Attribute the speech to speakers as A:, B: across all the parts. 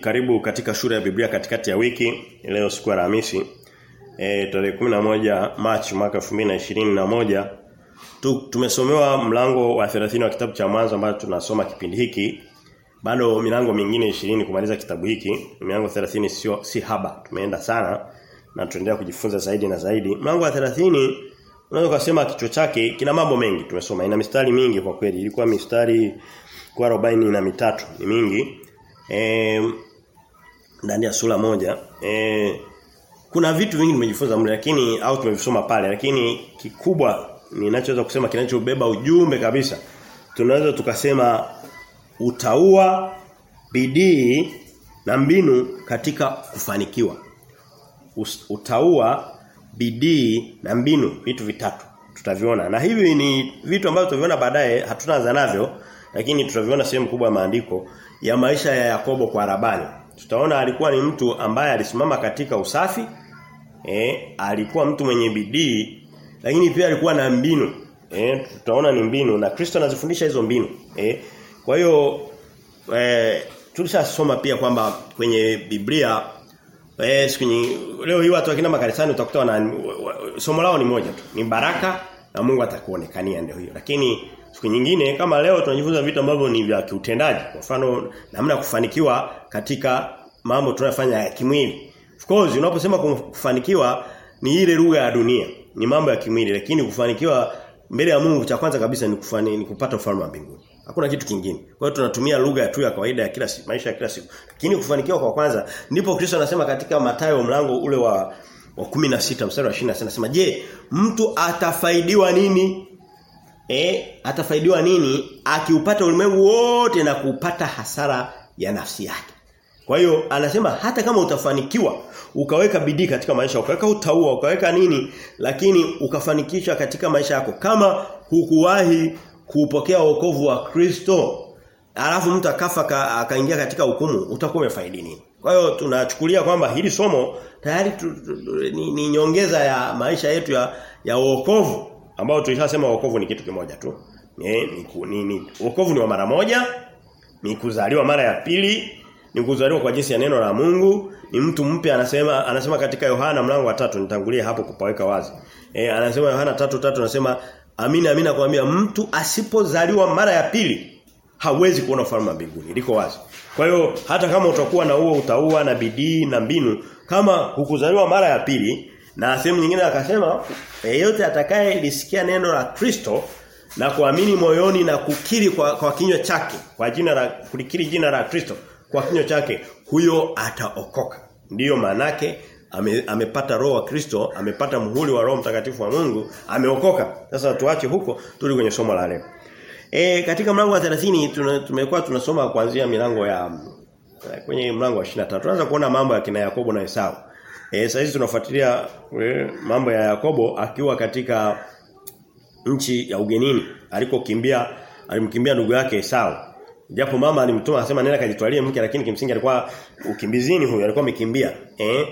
A: Karibu katika shule ya Biblia katikati ya wiki leo siku ya Alhamisi e, tarehe 11 Machi mwaka 2021 tu, tumesomewa mlango wa 30 wa kitabu cha mwanzo ambao tunasoma kipindi hiki. Bado milango mingine 20 kumaliza kitabu hiki. Milango 30 sio si haba tumeenda sana na tunaendelea kujifunza zaidi na zaidi. Mlango wa 30 unaweza kusema kichwa chake kina mambo mengi tumesoma. Ina mistari mingi kwa kweli. Ilikuwa mistari kwa 40 na mitatu ni mingi ndani ya sura moja. Eh kuna vitu vingi nimejifunza mle lakini au tumevisoma pale lakini kikubwa ninachoweza kusema kinachobeba ujumbe kabisa tunaweza tukasema utaua bidii na mbinu katika kufanikiwa. Utaua bidii na mbinu vitu vitatu tutaviona. Na hivi ni vitu ambavyo tutaviona baadaye hatunaanza navyo lakini tutaviona sehemu kubwa ya maandiko ya maisha ya Yakobo kwa Labani. Tutaona alikuwa ni mtu ambaye alisimama katika usafi, eh, alikuwa mtu mwenye bidii, lakini pia alikuwa na mbinu. Eh, tutaona ni mbinu na Kristo anazifundisha hizo mbinu. Eh, kwa hiyo eh, tulishasoma pia kwamba kwenye Biblia eh siku leo hii watu wakina makanisani utakuta wana somo lao ni moja tu. Ni baraka na Mungu atakuonekania ndio hiyo. Lakini siku nyingine kama leo tunajifunza vitu ambavyo ni vya kiutendaji. Kwa mfano namna kufanikiwa katika mambo tunayofanya ya kimwili. Of course unaposema kufanikiwa ni ile lugha ya dunia, ni mambo ya kimwili lakini kufanikiwa mbele ya Mungu cha kwanza kabisa ni kufani, ni kupata ufalme wa mbinguni. Hakuna kitu kingine. Kwa hiyo tunatumia lugha tu ya kawaida ya kila siku, maisha ya kila siku. Lakini kufanikiwa kwa kwanza ndipo Kristo anasema katika Mathayo mlango ule wa wa 16 mstari wa 20 anasema, "Je, mtu atafaidiwa nini eh atafaidiwa nini akiupata ulimwengu wote na kupata hasara ya nafsi yake. Kwa hiyo anasema hata kama utafanikiwa ukaweka bidii katika maisha ukaweka utaua ukaweka nini lakini ukafanikisha katika maisha yako kama hukuwahi kupokea wokovu wa Kristo alafu mtu akafa akaingia katika hukumu utakuwa umefaidi nini? Kwa hiyo tunachukulia kwamba hili somo tayari tu, tu, ni, ni nyongeza ya maisha yetu ya ya wokovu ambao tulishasema wokovu ni kitu kimoja tu. Ni, ni, ni, ni wokovu ni wa mara moja, ni kuzaliwa mara ya pili, ni kuzaliwa kwa jinsi ya neno la Mungu, ni mtu mpya anasema anasema katika Yohana mlango wa tatu nitangulie hapo kupaweka wazi. E, anasema Yohana tatu tatu anasema amina amina kuambia mtu asipozaliwa mara ya pili hawezi kuona ufalme mbinguni. Liko wazi. Kwa hiyo hata kama utakuwa na huo utaua na bidii na mbinu kama hukuzaliwa mara ya pili na sehemu nyingine akasema yeyote atakaye lisikia neno la Kristo na kuamini moyoni na kukiri kwa, kwa kinywa chake kwa jina la kulikiri jina la Kristo kwa kinywa chake huyo ataokoka. Ndiyo manake ame, amepata roho wa Kristo, amepata muhuri wa Roho Mtakatifu wa Mungu, ameokoka. Sasa tuache huko tuli kwenye somo la leo. E, katika mlango wa 30 tuna, tumekuwa tunasoma kuanzia milango ya kwenye mlango wa 23. Tunaanza kuona mambo ya kina Yakobo na Esau. Eh sasa tunafuatilia mambo ya Yakobo akiwa katika nchi ya ugenini alikokimbia alimkimbia ndugu yake Esau. Japo mama alimtuma asema nenda kajitwalie mke lakini kimsingi alikuwa ukimbizini huyo alikuwa amekimbia. Eh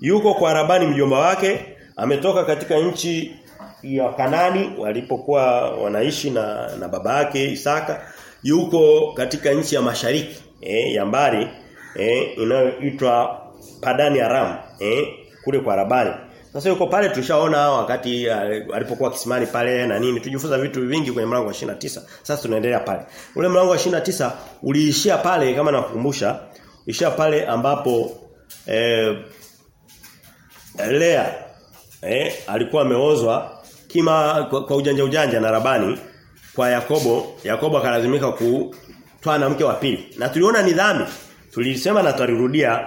A: yuko kwa Rabani mjomba wake ametoka katika nchi ya Kanani walipokuwa wanaishi na na baba yake Isaka yuko katika nchi ya mashariki eh ya mbali eh inayoitwa Padani Aram eh kule kwa Rabani. Sasa yuko pale tulishaona wakati alipokuwa kisimani pale na nini tujifunza vitu vingi kwenye mlango wa 29. Sasa tunaendelea pale. Ule mlango wa 29 uliishia pale kama nakukumbusha, ishia pale ambapo eh Lea eh alikuwa ameozwa kima kwa, kwa ujanja ujanja na Rabani kwa Yakobo, Yakobo akalazimika kutwaa na mke wa pili. Na tuliona ni dhambi. Tulisema na tutarudia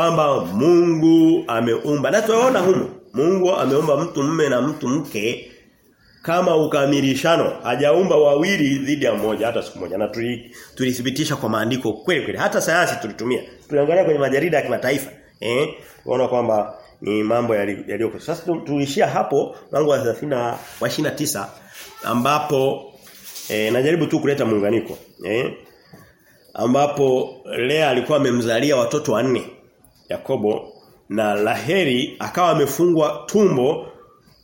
A: kwamba Mungu ameumba. Na tunaona humo Mungu ameumba mtu mume na mtu mke kama ukamilishano. Hajaumba wawili dhidi ya mmoja hata siku moja. Na tulithibitisha kwa maandiko kweli kweli. Hata sayansi tulitumia. Tuliangalia kwenye majarida ya kimataifa eh tunaona kwamba ni mambo yaliyoko. Sasa tuishia hapo mlango wa 30 wa 29 ambapo eh, najaribu tu kuleta muunganiko eh ambapo Lea alikuwa amemzalia watoto wanne Yakobo na Laheri akawa amefungwa tumbo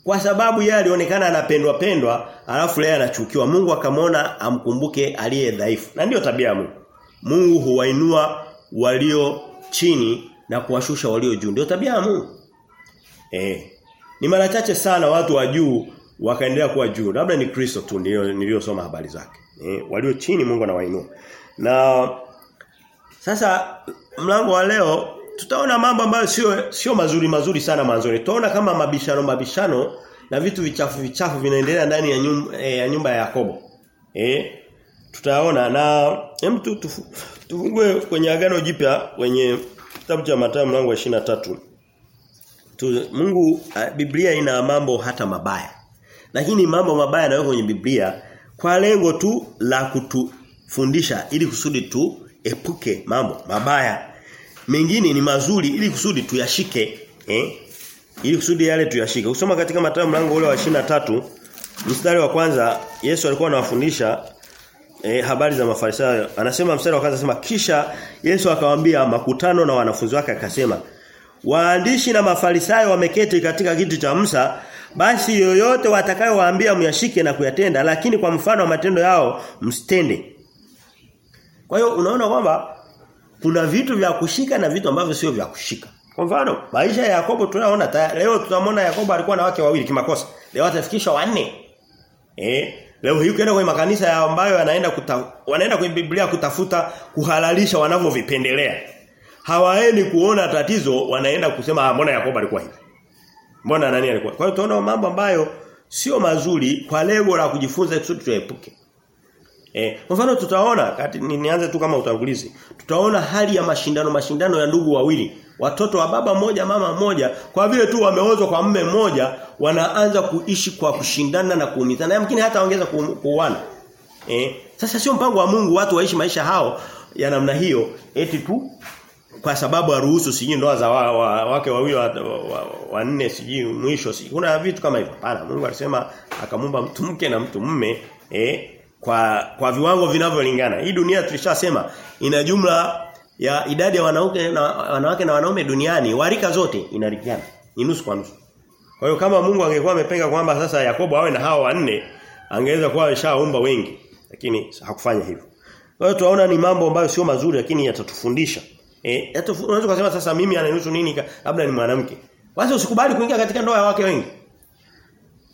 A: kwa sababu yeye alionekana anapendwa pendwa alafu leo anachukiwa Mungu akamwona amkumbuke aliye dhaifu na ndiyo tabia ya Mungu Mungu huwainua walio chini na kuwashusha walio juu. Ndio tabia ya Mungu. Eh. Ni mara chache sana watu wa juu wakaendelea kuwa juu. Labda ni Kristo tu ndio niliyosoma habari zake. Eh, walio chini Mungu anawainua. Na sasa mlango wa leo tutaona mambo ambayo sio sio mazuri mazuri sana mwanzoni. Tutaona kama mabishano mabishano na vitu vichafu vichafu vinaendelea ndani ya nyumba, eh, ya nyumba ya Yakobo. Eh? Tutaona na hem tu tufungue kwenye agano jipya kwenye kitabu cha Mathayo mlango wa 23. Tu, Mungu Biblia ina mambo hata mabaya. Lakini mambo mabaya nayo kwenye Biblia kwa lengo tu la kutufundisha ili kusudi tu epuke mambo mabaya. Mengine ni mazuri ili kusudi tuyashike, eh? Ili kusudi yale tuyashike. Usoma katika Mathayo mlango ule wa 23 mstari wa kwanza Yesu alikuwa anawafundisha eh, habari za Mafarisayo. Anasema mstari wa kwanza anasema kisha Yesu akawaambia makutano na wanafunzi wake akasema Waandishi na Mafarisayo wameketi katika kiti cha Musa basi yoyote watakayowaambia myashike na kuyatenda lakini kwa mfano wa matendo yao msitende. Kwa hiyo unaona kwamba kuna vitu vya kushika na vitu ambavyo sio vya kushika. Kwa mfano, maisha ya Yakobo tunaona leo tunamwona Yakobo alikuwa na wake wawili kimakosa. Leo atafikisha wanne. Eh? Leo hii ukienda kwenye makanisa ya ambayo yanaenda kuta, wanaenda kwenye Biblia kutafuta kuhalalisha wanavyovipendelea. hawaeni kuona tatizo, wanaenda kusema ah mbona Yakobo alikuwa hivi. Mbona nani alikuwa? Kwa hiyo tunaona mambo ambayo sio mazuri kwa lengo la kujifunza kusudi tuepuke. Eh, kwa mfano tutaona kati ni, nianze tu kama utangulizi. Tutaona hali ya mashindano mashindano ya ndugu wawili. Watoto wa baba mmoja mama mmoja kwa vile tu wameozwa kwa mume mmoja wanaanza kuishi kwa kushindana na kuumizana. Yamkini hata ongeza kuuana. Eh, sasa sio mpango wa Mungu watu waishi maisha hao ya namna hiyo eti tu kwa sababu aruhusu sijui ndoa za wa, wa, wake wawili wanne wa, wa, wa sijui mwisho sijui kuna vitu kama hivyo. Hapana, Mungu alisema akamumba mtu mke na mtu mume eh kwa kwa viwango vinavyolingana. Hii dunia tulishasema ina jumla ya idadi ya wanawake na wanawake na wanaume duniani warika zote inalingana. Ni nusu kwa nusu. Kwa hiyo kama Mungu angekuwa amepanga kwamba sasa Yakobo awe na hao wanne angeweza kuwa ameshaumba wengi lakini hakufanya hivyo. Kwa hiyo tunaona ni mambo ambayo sio mazuri lakini yatatufundisha. Eh, unaweza kusema sasa mimi ananihusu nini labda ni mwanamke. Basi usikubali kuingia katika ndoa ya wake wengi.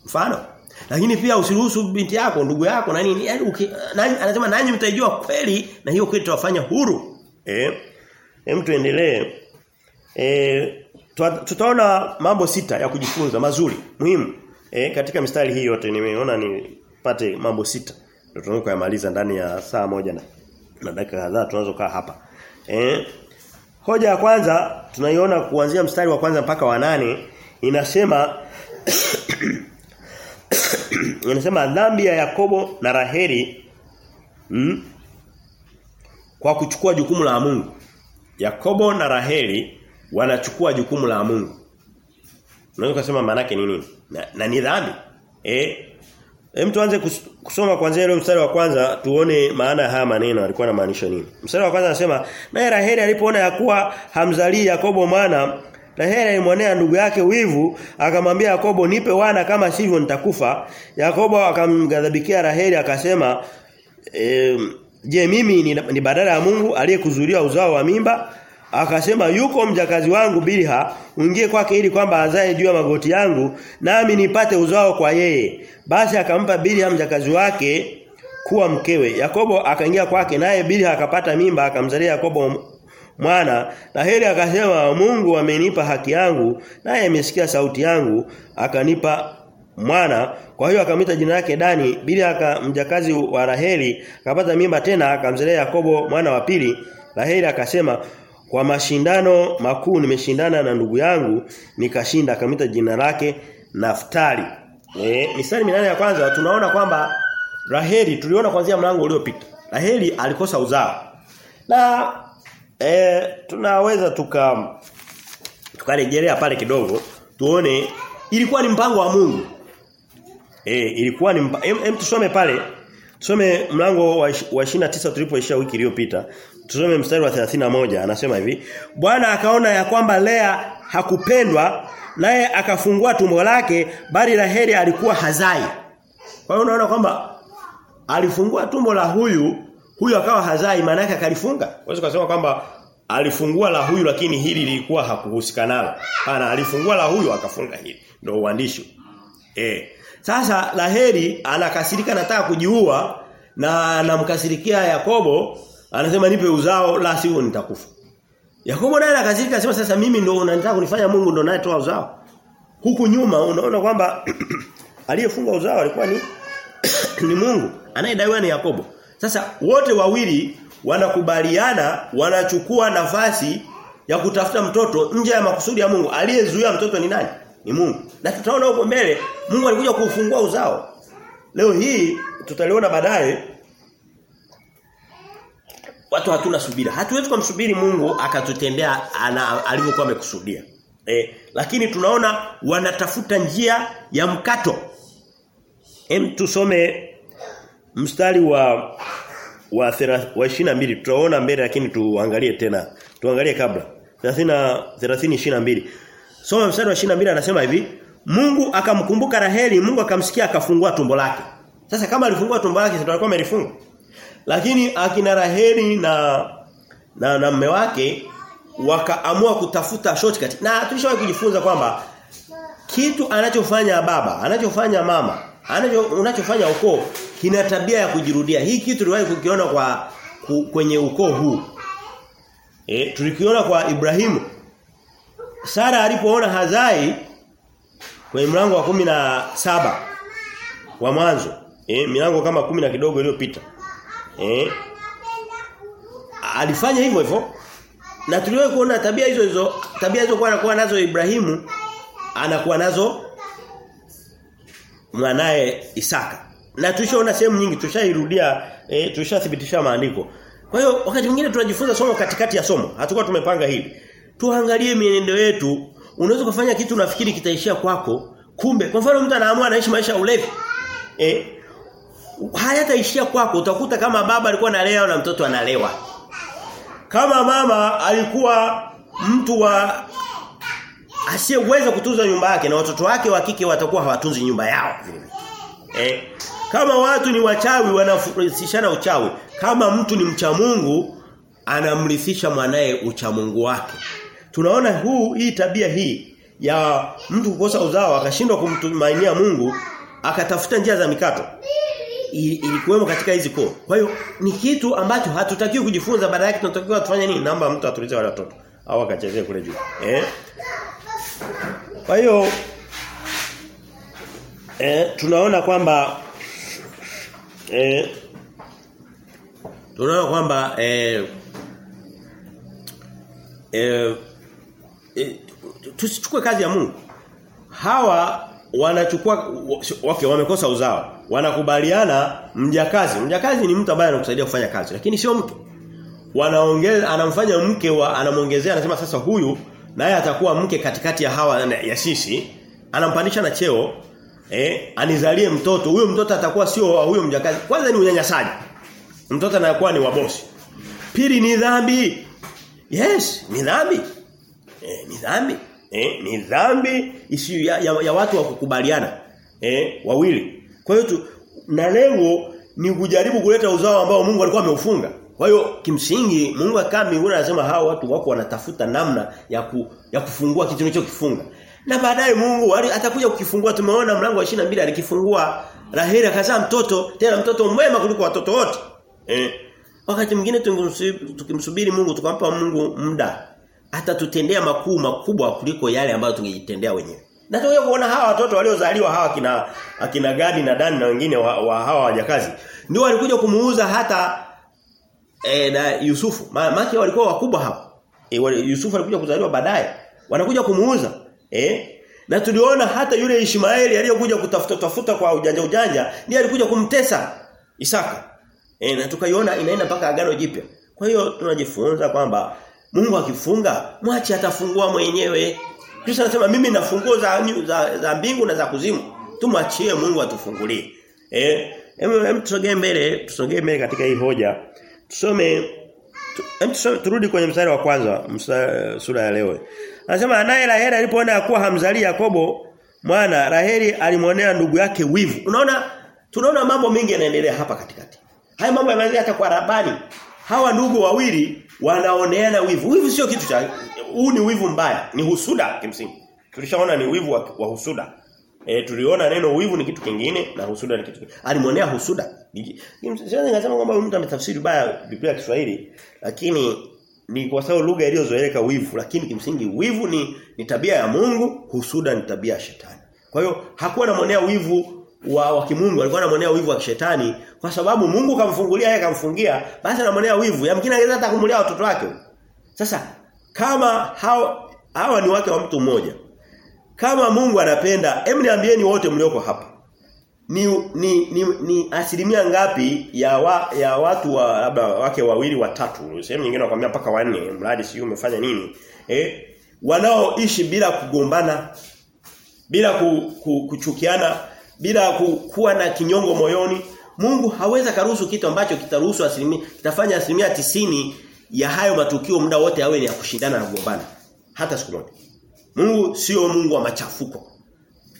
A: Mfano lakini pia usiruhusu binti yako, ndugu yako na nini, yaani nani anasema nanyi mtaijua kweli na hiyo kweli tutawafanya huru. Eh? Hem tuendelee. Eh tutaona mambo sita ya kujifunza mazuri, muhimu. Eh katika mistari hii yote nimeona nipate mambo sita. Ndio tunaweza kuyamaliza ndani ya saa moja na, na dakika kadhaa tunazokaa hapa. Eh Hoja ya kwanza tunaiona kuanzia mstari wa kwanza mpaka wa nane inasema inasema dhambi ya Yakobo na Raheli mm, kwa kuchukua jukumu la Mungu. Yakobo na Raheli wanachukua jukumu la Mungu. Unaweza kusema maana yake ni nini? Na, na ni dhambi. Eh Hem tuanze kusoma kwanza ile mstari wa kwanza tuone maana ya haya maneno alikuwa anamaanisha nini. Mstari wa kwanza anasema naye Raheli alipoona ya kuwa hamzalii Yakobo mwana Raheli alimwonea ndugu yake wivu akamwambia Yakobo nipe wana kama sivyo nitakufa. Yakobo akamgadhabikia Raheli akasema e, je mimi ni, ni badala ya Mungu aliyekuzuria uzao wa mimba? Akasema yuko mjakazi wangu Bilha uingie kwake ili kwamba azae juu ya magoti yangu nami nipate uzao kwa yeye. Basi akampa Bilha mjakazi wake kuwa mkewe. Yakobo akaingia kwake naye Bilha akapata mimba akamzalia Yakobo mwana na heri akasema Mungu amenipa haki yangu naye amesikia sauti yangu akanipa mwana. Kwa hiyo akamita jina lake Dani bila akamjakazi wa Raheli akapata mimba tena akamzalea Yakobo mwana wa pili. Raheli akasema kwa mashindano makuu nimeshindana na ndugu yangu nikashinda akamita jina lake Naftali. Eh misali minane ya kwanza tunaona kwamba Raheli tuliona kuanzia mlango uliopita Raheli alikosa uzao. Na E, tunaweza tuka tukarejelea pale kidogo tuone ilikuwa ni mpango wa Mungu. Eh ilikuwa ni mpa, em, em tusome pale. Tusome mlango wa, wa 29 tulipoishia wiki iliyopita. Tusome mstari wa 31 anasema hivi, Bwana akaona ya kwamba Lea hakupendwa naye akafungua tumbo lake bali Raheli alikuwa hazai. Kwa hiyo unaona kwamba alifungua tumbo la huyu huyu akawa hazai maana yake akalifunga. Unaweza kusema kwamba alifungua la huyu lakini hili lilikuwa hakuhusika nalo. ana alifungua la huyu akafunga hili. Ndio uandishi. Eh. Sasa Laheri anakasirika nataka kujiua na anamkasirikia Yakobo, anasema nipe uzao la sivyo nitakufa. Yakobo naye anakasirika anasema sasa mimi ndio unanitaka kunifanya Mungu ndio naye toa uzao. Huku nyuma unaona kwamba aliyefunga uzao alikuwa ni ni Mungu, anayedaiwa ni Yakobo. Sasa wote wawili wanakubaliana wanachukua nafasi ya kutafuta mtoto nje ya makusudi ya Mungu. Aliyezuia mtoto ni nani? Ni Mungu. Na tutaona huko mbele Mungu alikuja kufungua uzao. Leo hii tutaliona baadaye watu hatuna subira. Hatuwezi kumsubiri Mungu akatutendea alivyokuwa amekusudia. Eh, lakini tunaona wanatafuta njia ya mkato. Hem tusome mstari wa wa thera, wa 22 tutaona mbele lakini tuangalie tena. Tuangalie kabla. 30 30 22. Soma mstari wa 22 anasema hivi, Mungu akamkumbuka Raheli, Mungu akamsikia akafungua tumbo lake. Sasa kama alifungua tumbo lake sio amelifunga. Lakini akina Raheli na na na mume wake wakaamua kutafuta shortcut. Na tulishawahi kujifunza kwamba kitu anachofanya baba, anachofanya mama, anacho unachofanya ukoo kina tabia ya kujirudia. Hii kitu tuliwahi kukiona kwa ku, kwenye ukoo huu. Eh tulikiona kwa Ibrahimu. Sara alipoona hazai kwenye mlango wa kumi na saba wa mwanzo. Eh milango kama kumi na kidogo iliyopita. Eh alifanya hivyo hivyo na tuliwahi kuona tabia hizo hizo tabia hizo kwa anakuwa nazo Ibrahimu anakuwa nazo mwanae Isaka. Na tulishaona sehemu nyingi tushairudia e, tushathibitisha maandiko. Kwa hiyo wakati mwingine tunajifunza somo katikati ya somo. Hatakuwa tumepanga hili. Tuangalie mienendo yetu. Unaweza kufanya kitu unafikiri kitaishia kwako kumbe kwa mfano mtu anaamua anaishi maisha ya ulevi eh hayataishia kwako. Utakuta kama baba alikuwa analea na mtoto analewa. Kama mama alikuwa mtu wa asiyeweza kutunza nyumba yake na watoto wake wa kike watakuwa hawatunzi nyumba yao eh kama watu ni wachawi wanafurishana uchawi kama mtu ni mcha Mungu anamrithisha mwanae ucha Mungu wake tunaona huu hii tabia hii ya mtu kukosa uzao akashindwa kumtumainia Mungu akatafuta njia za mikato ilikuwemo katika hizi koo. Kwa hiyo ni kitu ambacho hatutakiwi kujifunza baada yake tunatakiwa tufanye nini? Namba mtu atulize wale watoto au akachezee kule juu. Eh? Kwa hiyo eh tunaona kwamba eh tunaona kwamba eh eh, eh tusichukue kazi ya Mungu. Hawa wanachukua okay wamekosa uzao. Wanakubaliana mjakazi. Mjakazi ni mtu ambaye anakusaidia kufanya kazi lakini sio mke wanaongeza anamfanya mke wa anamuongezea anasema sasa huyu naye atakuwa mke katikati ya hawa ya sisi anampandisha na cheo eh anizalie mtoto. Huyo mtoto atakuwa sio huyo mjakazi. Kwanza ni unyanyasaji. Mtoto anakuwa ni wabosi pili ni dhambi. Yes ni dhambi. Eh ni dhambi. Eh ni dhambi isi ya, ya, ya watu wa kukubaliana eh wawili. Kwa hiyo na lengo ni kujaribu kuleta uzao ambao Mungu alikuwa ameufunga kwa hiyo kimsingi Mungu akaa mbinguni anasema hao watu wako wanatafuta namna ya ku, ya kufungua kitu kilichokifunga na baadaye Mungu atakuja kukifungua. Tumeona mlango wa 22 alikifungua. Raheli akazaa mtoto tena mtoto mwema kuliko watoto wote. Eh. Wakati mwingine tukimsubiri Mungu tukampa Mungu muda atatutendea makuu makubwa kuliko yale ambayo tungejitendea wenyewe. Na tuwe kuona hawa watoto waliozaliwa hawa kina akina Gadi na Dani na wengine wa, wa hawa wajakazi ndio walikuja kumuuza hata e, na Yusufu. Maana walikuwa wakubwa hapo. E, Yusufu alikuja kuzaliwa baadaye. Wanakuja kumuuza. Eh? Na tuliona hata yule Ishmaeli aliyokuja kutafuta tafuta kwa ujanja ujanja ndiye alikuja kumtesa Isaka. E, na tukaiona inaenda mpaka agano jipya. Kwa hiyo tunajifunza kwamba Mungu akifunga mwache atafungua mwenyewe. Kristo anasema mimi na funguo za, za, za mbingu na za kuzimu. Tumwachie Mungu atufungulie. Eh, hem tusogee mbele, tusogee mbele katika hii hoja. Tusome tusome turudi kwenye mstari wa kwanza, sura ya leo. Anasema naye Raheli alipoona ya kuwa hamzali Yakobo mwana Raheli alimwonea ndugu yake wivu. Unaona tunaona mambo mengi yanaendelea hapa katikati. Haya mambo yanaendelea hata kwa Rabani. Hawa ndugu wawili wanaoneana wivu. Wivu sio kitu cha huu ni wivu mbaya, ni husuda kimsingi. Tulishaona ni wivu wa, wa husuda. E, tuliona neno wivu ni kitu kingine na husuda ni kitu kingine. Alimwonea husuda. Siwezi ngasema kwamba mtu ametafsiri baya Biblia ya Kiswahili, lakini ni kwa sababu lugha iliyozoeleka wivu, lakini kimsingi wivu ni ni tabia ya Mungu, husuda ni tabia ya shetani. Kwa hiyo hakuwa anamwonea wivu wa, wa kimungu, alikuwa anamwonea wivu wa kishetani kwa sababu Mungu kamfungulia yeye kamfungia, basi anamwonea wivu. Yamkini angeweza hata kumlea watoto wake. Sasa kama hao hawa ni wake wa mtu mmoja. Kama Mungu anapenda, hem niambieni wote mlioko hapa. Ni ni ni, ni asilimia ngapi ya wa, ya watu wa labda wake wawili watatu, sehemu nyingine wakwambia mpaka wanne, mradi sio umefanya nini? Eh? Wanaoishi bila kugombana, bila ku, ku, kuchukiana, bila ku, kuwa na kinyongo moyoni. Mungu haweza karuhusu kitu ambacho kitaruhusu asilimia kitafanya asilimia tisini ya hayo matukio muda wote awe ni ya kushindana na kugombana. Hata siku moja. Mungu sio Mungu wa machafuko.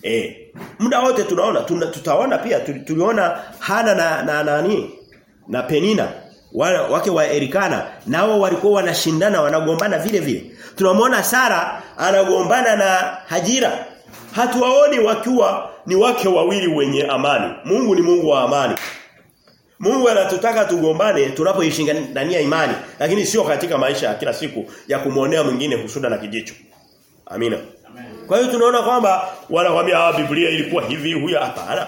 A: Eh. Muda wote tunaona tuna, tutaona pia tuliona Hana na na nani na na Penina wale wake wa Erikana nao walikuwa wanashindana wanagombana vile vile. Tunamwona Sara anagombana na Hajira. Hatuwaoni wakiwa ni wake wawili wenye amani. Mungu ni Mungu wa amani. Mungu anatutaka tugombane tunapoishindania imani, lakini sio katika maisha ya kila siku ya kumuonea mwingine husuda na kijicho. Amina. Kwa hiyo tunaona kwamba wanakuambia ah Biblia ilikuwa hivi huyu hapana.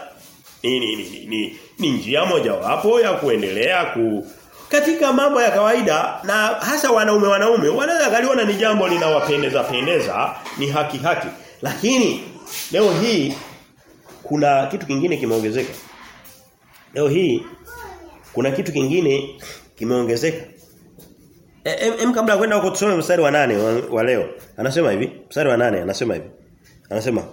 A: Ni ni ni ni, ni njia moja wapo ya kuendelea ku katika mambo ya kawaida na hasa wanaume wanaume wanaweza kaliona ni jambo linawapendeza pendeza ni haki haki lakini leo hii kuna kitu kingine kimeongezeka leo hii kuna kitu kingine kimeongezeka Em, em kabla kwenda huko tusome mstari wa nane wa, wa leo. Anasema hivi, mstari wa nane anasema hivi. Anasema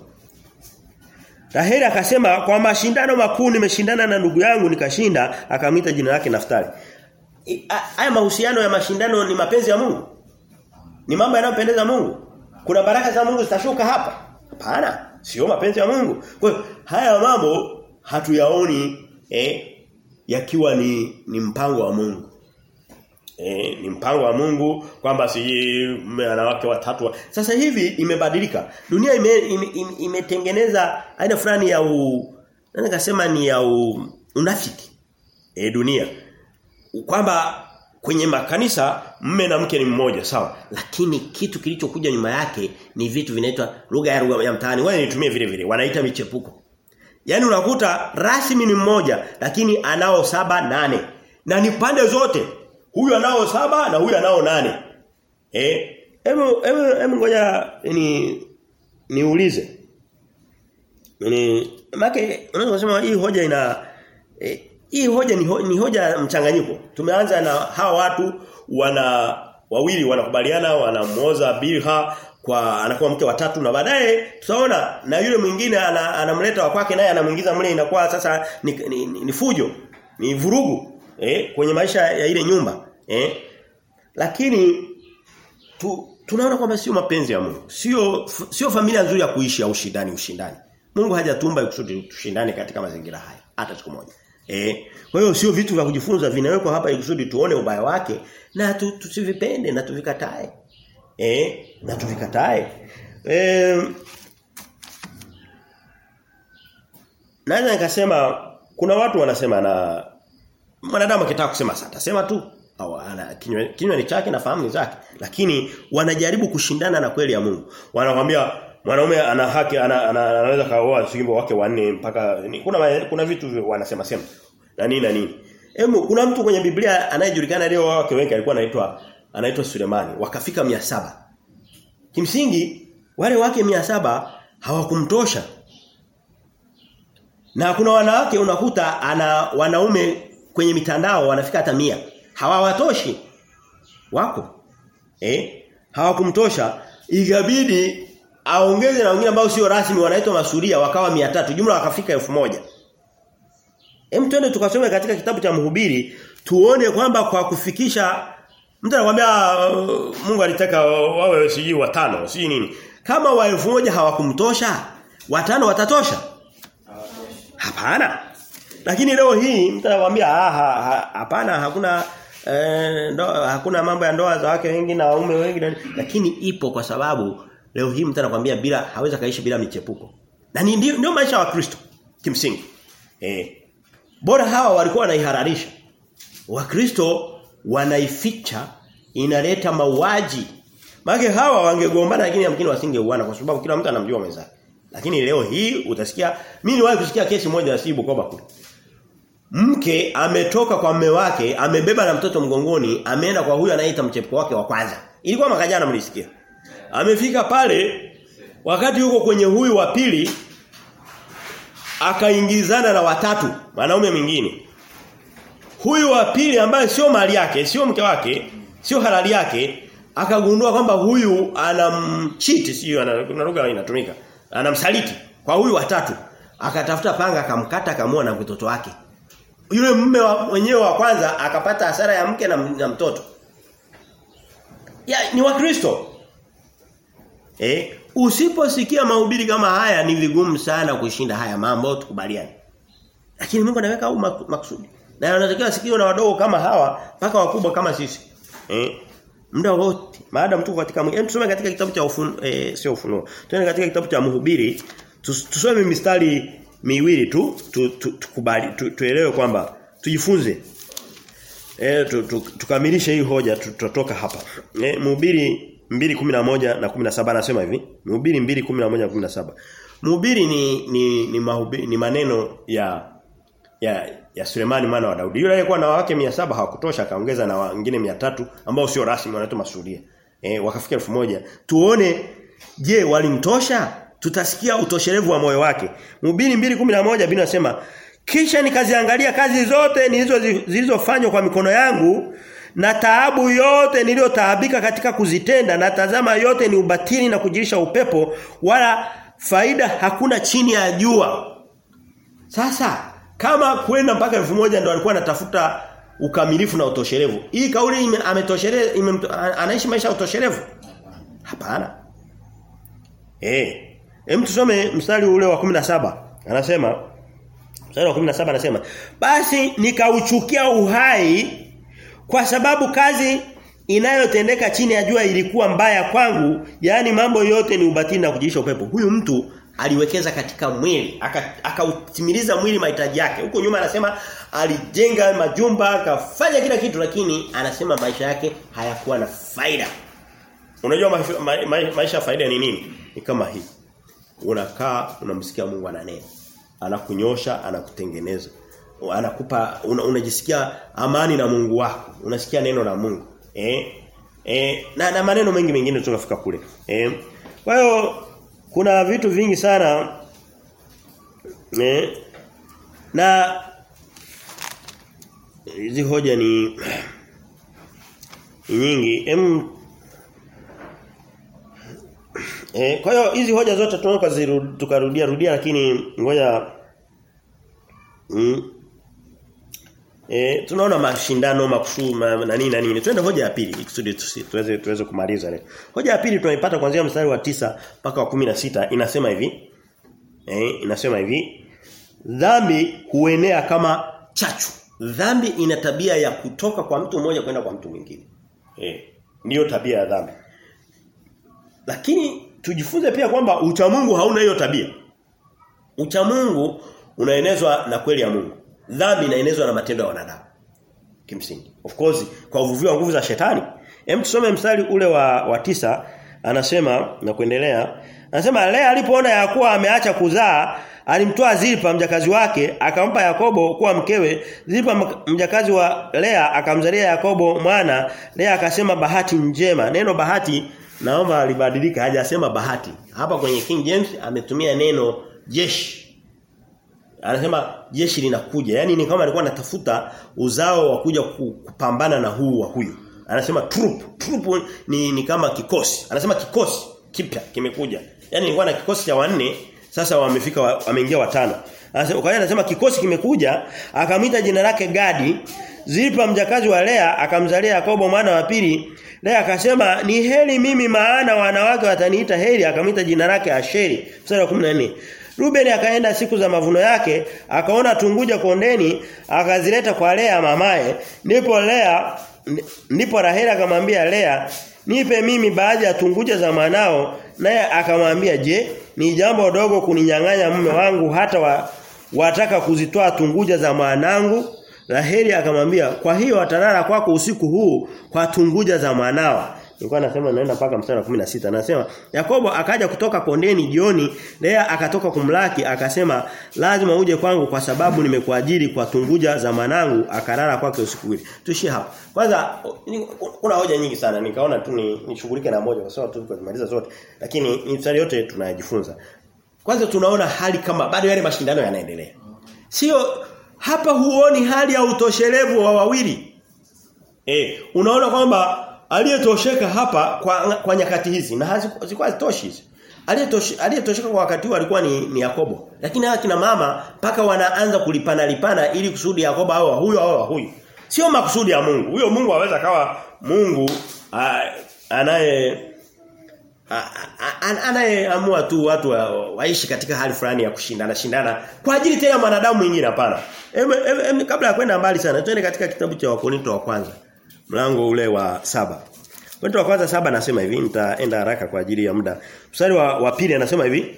A: Raheli akasema kwa mashindano makuu nimeshindana na ndugu yangu nikashinda, akamwita jina lake Naftali. Haya mahusiano ya mashindano ni mapenzi ya Mungu? Ni mambo yanayopendeza Mungu? Kuna baraka za Mungu zitashuka hapa? Hapana, sio mapenzi ya Mungu. Kwa haya mambo hatuyaoni eh yakiwa ni ni mpango wa Mungu. E, ni mpango wa Mungu kwamba si wanawake watatu. Sasa hivi imebadilika. Dunia ime, ime, ime aina fulani ya u nani kasema ni ya u, unafiki. E, dunia. Kwamba kwenye makanisa mme na mke ni mmoja sawa lakini kitu kilichokuja nyuma yake ni vitu vinaitwa lugha ya lugha ya mtaani wao nitumie vile vile wanaita michepuko Yaani unakuta rasmi ni mmoja lakini anao saba nane na ni pande zote Huyu anao saba na huyu anao nane. Eh? Hebu hebu ngoja ni niulize. Ni make unaweza kusema hii hoja ina eh, hii hoja ni, ho, ni hoja mchanganyiko. Tumeanza na hawa watu wana wawili wanakubaliana wanamuoza Bilha kwa anakuwa mke wa tatu na baadaye tutaona na yule mwingine anamleta ana wa kwake naye anamuingiza mle inakuwa sasa ni, ni, ni, ni fujo, ni vurugu eh kwenye maisha ya ile nyumba eh. Lakini tu, tunaona kwamba sio mapenzi ya Mungu. Sio sio familia nzuri ya kuishi au ushindani ushindani. Mungu hajatumba kusudi tushindane katika mazingira haya hata siku moja. Eh kwa hiyo sio vitu vya kujifunza vinawekwa hapa kusudi tuone ubaya wake na tu, tusivipende na tuvikatae. Eh na tuvikatae. Eh Naweza nikasema kuna watu wanasema na mwanadamu akitaka kusema sasa atasema tu au ana kinywa kinywa ni chake na fahamu zake. Lakini wanajaribu kushindana na kweli ya Mungu. Wanakwambia mwanaume ana haki ana, ana, anaweza kaoa simbo wake wanne mpaka ni, kuna kuna vitu wanasema sema. Na nini na nini. Hebu kuna mtu kwenye Biblia anayejulikana leo wake wengi alikuwa anaitwa anaitwa Sulemani. Wakafika saba. Kimsingi wale wake saba hawakumtosha. Na kuna wanawake unakuta ana wanaume kwenye mitandao wanafika hata mia. Hawawatoshi. Wako. Eh? Hawakumtosha. Ikabidi aongeze na wengine ambao sio rasmi wanaitwa masuria wakawa 300 jumla wakafika elfu moja. Hem twende tukasome katika kitabu cha mhubiri tuone kwamba kwa kufikisha mtu anakuambia uh, Mungu alitaka wawe siji watano si nini. Kama wa elfu moja hawakumtosha watano watatosha? Hapana lakini leo hii mtu ah hapana ha, hakuna eh, ndo, hakuna mambo ya ndoa za wake wengi na waume wengi lakini ipo kwa sababu leo hii mtu anakuambia bila hawezi kaishi bila michepuko. Na ndio, ndio maisha ya Kristo kimsingi. Eh. Bora hawa walikuwa wanaihararisha. Wakristo wanaificha inaleta mauaji. Maana hawa wangegombana lakini yamkini wasingeuana kwa sababu kila mtu anamjua mwenzake. Lakini leo hii utasikia mimi niwahi kusikia kesi moja ya Sibu Koba kule. Mke ametoka kwa mume wake, amebeba na mtoto mgongoni, ameenda kwa huyu anaita mchepuko wake wa kwanza. Ilikuwa mwaka jana mlisikia. Amefika pale wakati yuko kwenye huyu wa pili akaingizana na watatu, wanaume mwingine. Huyu wa pili ambaye sio mali yake, sio mke wake, sio halali yake, akagundua kwamba huyu anamchiti sio ana lugha inatumika. Anamsaliti kwa huyu watatu. Akatafuta panga akamkata akamua na mtoto wake. Yule mume wa mwenyewe wa kwanza akapata hasara ya mke na, na mtoto. Ya ni wakristo. Eh, usiposikia mahubiri kama haya ni vigumu sana kushinda haya mambo tukubaliane. Lakini Mungu anaweka au makusudi. Na anatakiwa sikio na wadogo kama hawa mpaka wakubwa kama sisi. Eh? Muda wote maadamu tuko katika mwe. Tusome katika kitabu cha ufunuo eh, sio ufunuo. Tuende katika kitabu cha Mhubiri tusome mistari miwili tu tukubali tu, tu, tu, tuelewe kwamba tujifunze eh tu, tu, tukamilishe hii hoja tutatoka hapa. Eh Mhubiri 2:11 na 17 anasema hivi. Mhubiri 2:11 na 17. Mhubiri ni ni ni, mahubiri, ni maneno ya ya ya Sulemani mwana wa Daudi. Yule aliyekuwa na wake 700 hawakutosha akaongeza na wengine 300 ambao sio rasmi wanaitwa masuria Eh wakafika 1000. Tuone je walimtosha? Tutasikia utoshelevu wa moyo wake. Mhubiri 2:11 Biblia inasema kisha nikaziangalia kazi zote nilizo zilizofanywa kwa mikono yangu na taabu yote niliyotaabika katika kuzitenda na tazama yote ni ubatili na kujirisha upepo wala faida hakuna chini ya jua. Sasa kama kwenda mpaka elfu moja ndo alikuwa anatafuta ukamilifu na utoshelevu. Hii kauli ime, anaishi maisha ya utoshelevu? Hapana. Eh. Hem tusome mstari ule wa 17. Anasema mstari wa 17 anasema basi nikauchukia uhai kwa sababu kazi inayotendeka chini ya jua ilikuwa mbaya kwangu, yani mambo yote ni ubatili na kujiisha upepo. Huyu mtu aliwekeza katika mwili, akautimiliza aka mwili mahitaji yake. Huko nyuma anasema alijenga majumba, akafanya kila kitu lakini anasema maisha yake hayakuwa na faida. Unajua ma, ma, ma, maisha ya faida ni nini? Ni kama hii. Unakaa unamsikia Mungu ananena. Anakunyosha, anakutengeneza anakupa una, unajisikia amani na Mungu wako. Unasikia neno la Mungu. Eh? Eh na, na maneno mengi mengine tunafika kule. Eh? Kwa hiyo kuna vitu vingi sana eh na hizi hoja ni nyingi. Em Eh, kwa hiyo hizi hoja zote tunaweza tukarudia rudia lakini ngoja mm, E, tunaona mashindano makusudi ma, na nini na nini. Twende hoja ya pili ikusudi tuweze tuweze kumaliza leo. Hoja ya pili tunaipata kuanzia mstari wa tisa mpaka wa kumi na sita inasema hivi. Eh, inasema hivi. Dhambi huenea kama chachu. Dhambi ina tabia ya kutoka kwa mtu mmoja kwenda kwa mtu mwingine. Eh, ndiyo tabia ya dhambi. Lakini tujifunze pia kwamba uchamungu hauna hiyo tabia. Uchamungu unaenezwa na kweli ya Mungu dhambi inaenezwa na matendo ya wanadamu. Kimsingi. Of course kwa uvuvio wa nguvu za shetani. Hem tusome mstari ule wa, wa tisa anasema na kuendelea. Anasema Lea alipoona kuwa ameacha kuzaa alimtoa Zilpa mjakazi wake akampa Yakobo kuwa mkewe. Zilpa mjakazi wa Lea akamzalia Yakobo mwana. Lea akasema bahati njema. Neno bahati naomba alibadilika hajasema bahati. Hapa kwenye King James ametumia neno jeshi Anasema jeshi linakuja. Yaani ni kama alikuwa anatafuta uzao wa kuja kupambana na huu wa huyu. Anasema troop. Troop ni, ni kama kikosi. Anasema kikosi kipya kimekuja. Yaani nilikuwa na kikosi cha wanne sasa wamefika wameingia watano. Anasema kwa anasema kikosi kimekuja akamwita jina lake Gadi. zipa mjakazi wa Lea akamzalia Yakobo mwana wa pili. Lea akasema ni heri mimi maana wanawake wataniita heri akamwita jina lake Asheri. Mstari wa 14. Ruben akaenda siku za mavuno yake, akaona tunguja kondeni, akazileta kwa Lea mamaye. Ndipo Lea ndipo Rahela akamwambia Lea nipe mimi baadhi ya tunguja za mwanao naye akamwambia je ni jambo dogo kuninyang'anya mume wangu hata wa, wataka kuzitoa tunguja za mwanangu Raheli akamwambia kwa hiyo atalala kwako usiku huu kwa tunguja za mwanao Nilikuwa nasema naenda mpaka mstari wa 16 anasema Yakobo akaja kutoka kondeni jioni Lea akatoka kumlaki akasema lazima uje kwangu kwa sababu nimekuajiri kwa tunguja za mwanangu." akalala kwake usiku ule. Tushie hapa. Kwanza kuna hoja nyingi sana nikaona tu nishughulike na moja kwa sababu tulikomaliza zote lakini mstari yote tunajifunza. Kwanza tunaona hali kama bado yale mashindano yanaendelea. Sio hapa huoni hali ya utoshelevu wa wawili. Eh, unaona kwamba aliyetosheka hapa kwa kwa nyakati hizi na hazikuwa zitoshi hizi. Aliyetosheka kwa wakati huo alikuwa ni, ni Yakobo. Lakini hawa kina mama mpaka wanaanza kulipana lipana ili kusudi Yakobo awe huyo awe huyu. Sio makusudi ya Mungu. Huyo Mungu aweza kawa Mungu anaye anayeamua tu watu wa, waishi katika hali fulani ya kushindana shindana kwa ajili tena mwanadamu mwingine hapana. Kabla ya kwenda mbali sana twende katika kitabu cha Wakorinto wa kwanza mlango ule wa saba Wakorinto wa kwanza saba anasema hivi nitaenda haraka kwa ajili ya muda. Mstari wa, wa pili anasema hivi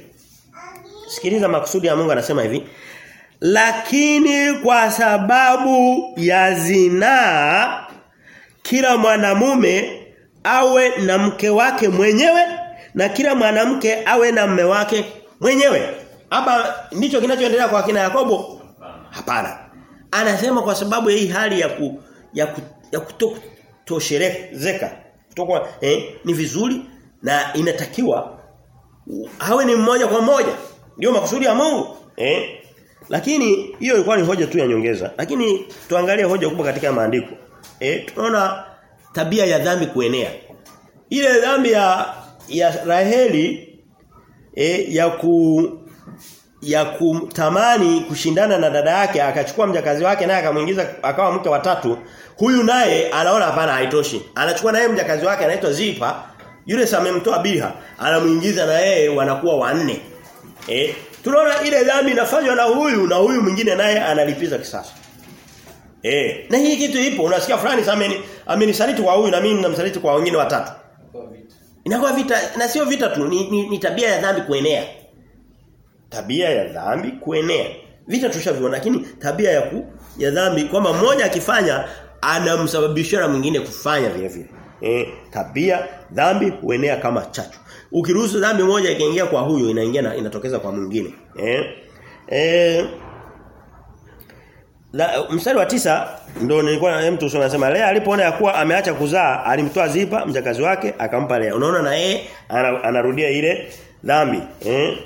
A: Sikiliza makusudi ya Mungu anasema hivi Lakini kwa sababu ya zinaa kila mwanamume awe na mke wake mwenyewe na kila mwanamke awe na mme wake mwenyewe. Hapa ndicho kinachoendelea kwa kina Yakobo? Hapana. Anasema kwa sababu ya hii hali ya ku, ya, ku, ya kutoshelezeka kutoka eh, ni vizuri na inatakiwa awe ni mmoja kwa mmoja. Ndio makusudi ya Mungu. Eh? Lakini hiyo ilikuwa ni hoja tu ya nyongeza. Lakini tuangalie hoja kubwa katika maandiko. Eh, tunaona tabia ya dhambi kuenea. Ile dhambi ya ya Raheli eh, ya ku ya kutamani kushindana na dada yake akachukua mjakazi wake naye akamuingiza akawa mke watatu huyu naye anaona hapana haitoshi. Anachukua naye mjakazi wake anaitwa Zipa yule samemtoa Bilha anamuingiza na yeye wanakuwa wanne. Eh tunaona ile dhambi inafanywa na huyu na huyu mwingine naye analipiza kisasi eh na hii kitu ipo unasikia fulani sameni amenisaliti kwa huyu na mimi namsaliti kwa wengine watatu inakuwa vita na sio vita tu ni, ni, ni tabia ya dhambi kuenea tabia ya dhambi kuenea. Vita tushaviona lakini tabia ya ku, ya dhambi kwamba mmoja akifanya anamsababishia na mwingine kufanya vile vile. Eh, tabia dhambi huenea kama chachu. Ukiruhusu dhambi moja ikaingia kwa huyu inaingia na inatokeza kwa mwingine. Eh? Eh La, mstari wa tisa ndio nilikuwa na mtu anasema Lea alipoona ya kuwa ameacha kuzaa alimtoa Zipa mjakazi wake akampa Lea. Unaona na yeye anarudia ile dhambi. Eh?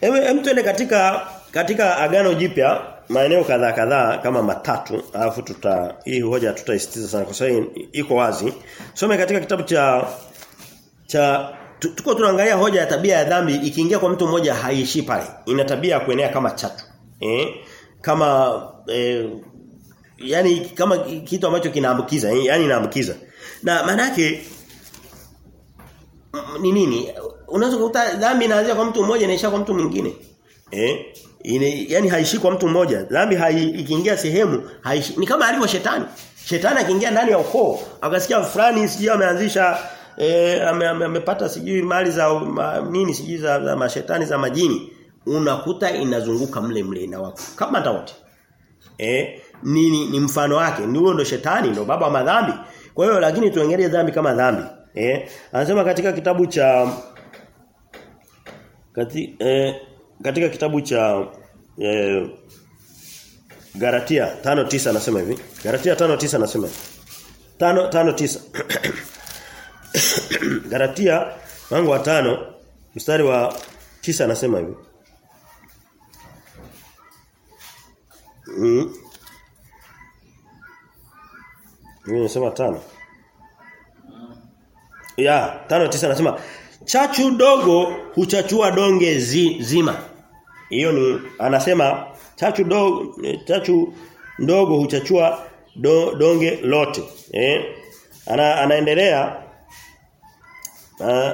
A: Ewe Hem tuende katika katika agano jipya maeneo kadhaa kadhaa kama matatu alafu tuta hii hoja tutaisitiza sana kwa sababu iko wazi. Some katika kitabu cha cha tuko tunaangalia hoja ya tabia ya dhambi ikiingia kwa mtu mmoja haishi pale. Ina tabia ya kuenea kama chatu. Eh? Kama eh, yani kama kitu ambacho kinaambukiza, yani inaambukiza. Na maana yake ni nini? Unaweza kukuta dhambi inaanzia kwa mtu mmoja inaisha kwa mtu mwingine. Eh? Ine, yani haishi kwa mtu mmoja. Dhambi hai, ikiingia sehemu haishi. Ni kama alivyo shetani. Shetani akiingia ndani ya ukoo, akasikia fulani sijui ameanzisha eh amepata ame, sijui mali za ma, nini sijui za, za mashetani za majini. Unakuta inazunguka mle mle na wako. Kama wote. Eh? Ni, ni, ni mfano wake. Ndio ndo shetani, ndo baba wa madhambi. Kwa hiyo lakini tuangalie dhambi kama dhambi. Eh? Anasema katika kitabu cha kati, eh, katika kitabu cha eh, Galatia 5:9 anasema hivi. Galatia 5:9 anasema hivi. 5 5:9. Galatia mlango wa 5 mstari wa 9 anasema hivi. Mm. Mimi nasema tano. Ya, tano tisa nasema chachu dogo huchachua donge zi, zima. Hiyo ni anasema chachu dogo chachu ndogo huchachua do, donge lote. Eh? Ana, anaendelea uh,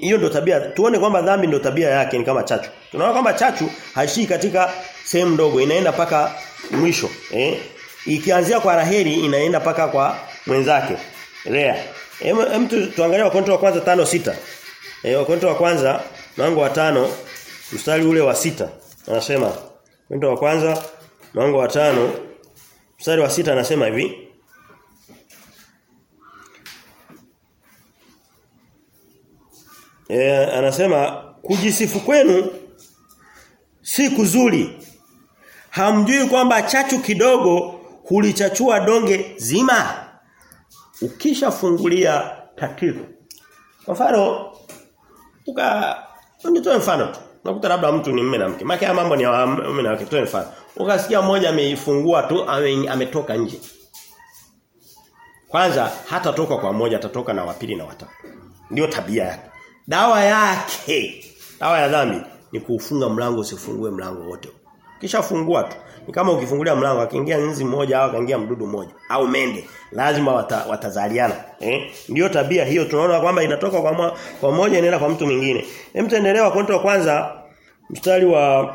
A: hiyo ndio tabia. Tuone kwamba dhambi ndo tabia yake ni kama chachu. Tunaona kwamba chachu haishii katika sehemu ndogo, inaenda paka mwisho, eh? Ikianzia kwa Raheli inaenda paka kwa mwenzake. Lea. Hem hem tu, tuangalie wakonto wa kwanza tano sita Eh wakonto wa kwanza mlango wa tano mstari ule wa sita anasema wakonto wa kwanza mlango wa tano mstari wa sita anasema hivi E, anasema kujisifu kwenu si kuzuri. Hamjui kwamba chachu kidogo hulichachua donge zima. Ukishafungulia tatizo. Kwa mfano uka nitoe mfano tu. Unakuta labda mtu ni mume na mke. Maana mambo ni ya mume na mke. Toe mfano. Ukasikia mmoja ameifungua tu ame, ametoka nje. Kwanza hata toka kwa mmoja atatoka na wapili na watatu. Ndio tabia yake. Dawa yake, dawa ya dhambi ni kuufunga mlango usifungue mlango wote. Kisha fungua tu. Ni kama ukifungulia mlango akiingia nzi mmoja au akaingia mdudu mmoja au mende, lazima wata, watazaliana. Eh? Ndio tabia hiyo tunaona kwamba inatoka kwa kwa mmoja inaenda kwa mtu mwingine. Hem tuendelee kwa wa kwanza mstari wa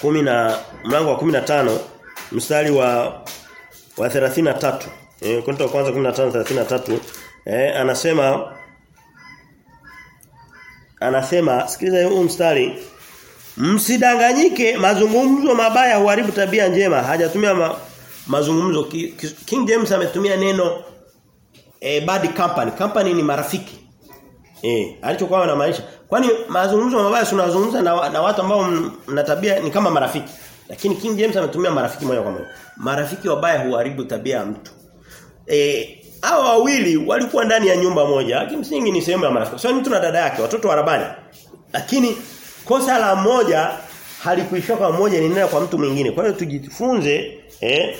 A: kumi na mlango wa 15 mstari wa wa 33. Eh, Korinto wa kwanza 15 33 eh anasema anasema sikiliza huu mstari msidanganyike mazungumzo mabaya huharibu tabia njema hajatumia ma, mazungumzo King James ametumia neno eh, bad company company ni marafiki eh alichokuwa na maisha kwani mazungumzo mabaya tunazungumza na, na watu ambao mna tabia ni kama marafiki lakini King James ametumia marafiki moja kwa moja marafiki wabaya huharibu tabia ya mtu eh hao wawili walikuwa ndani ya nyumba moja. Kimsingi ni sehemu ya marafiki. Sio mtu na dada yake, watoto wa. Lakini kosa la moja halikuishia kwa mmoja linaenda kwa mtu mwingine. Kwa hiyo tujifunze eh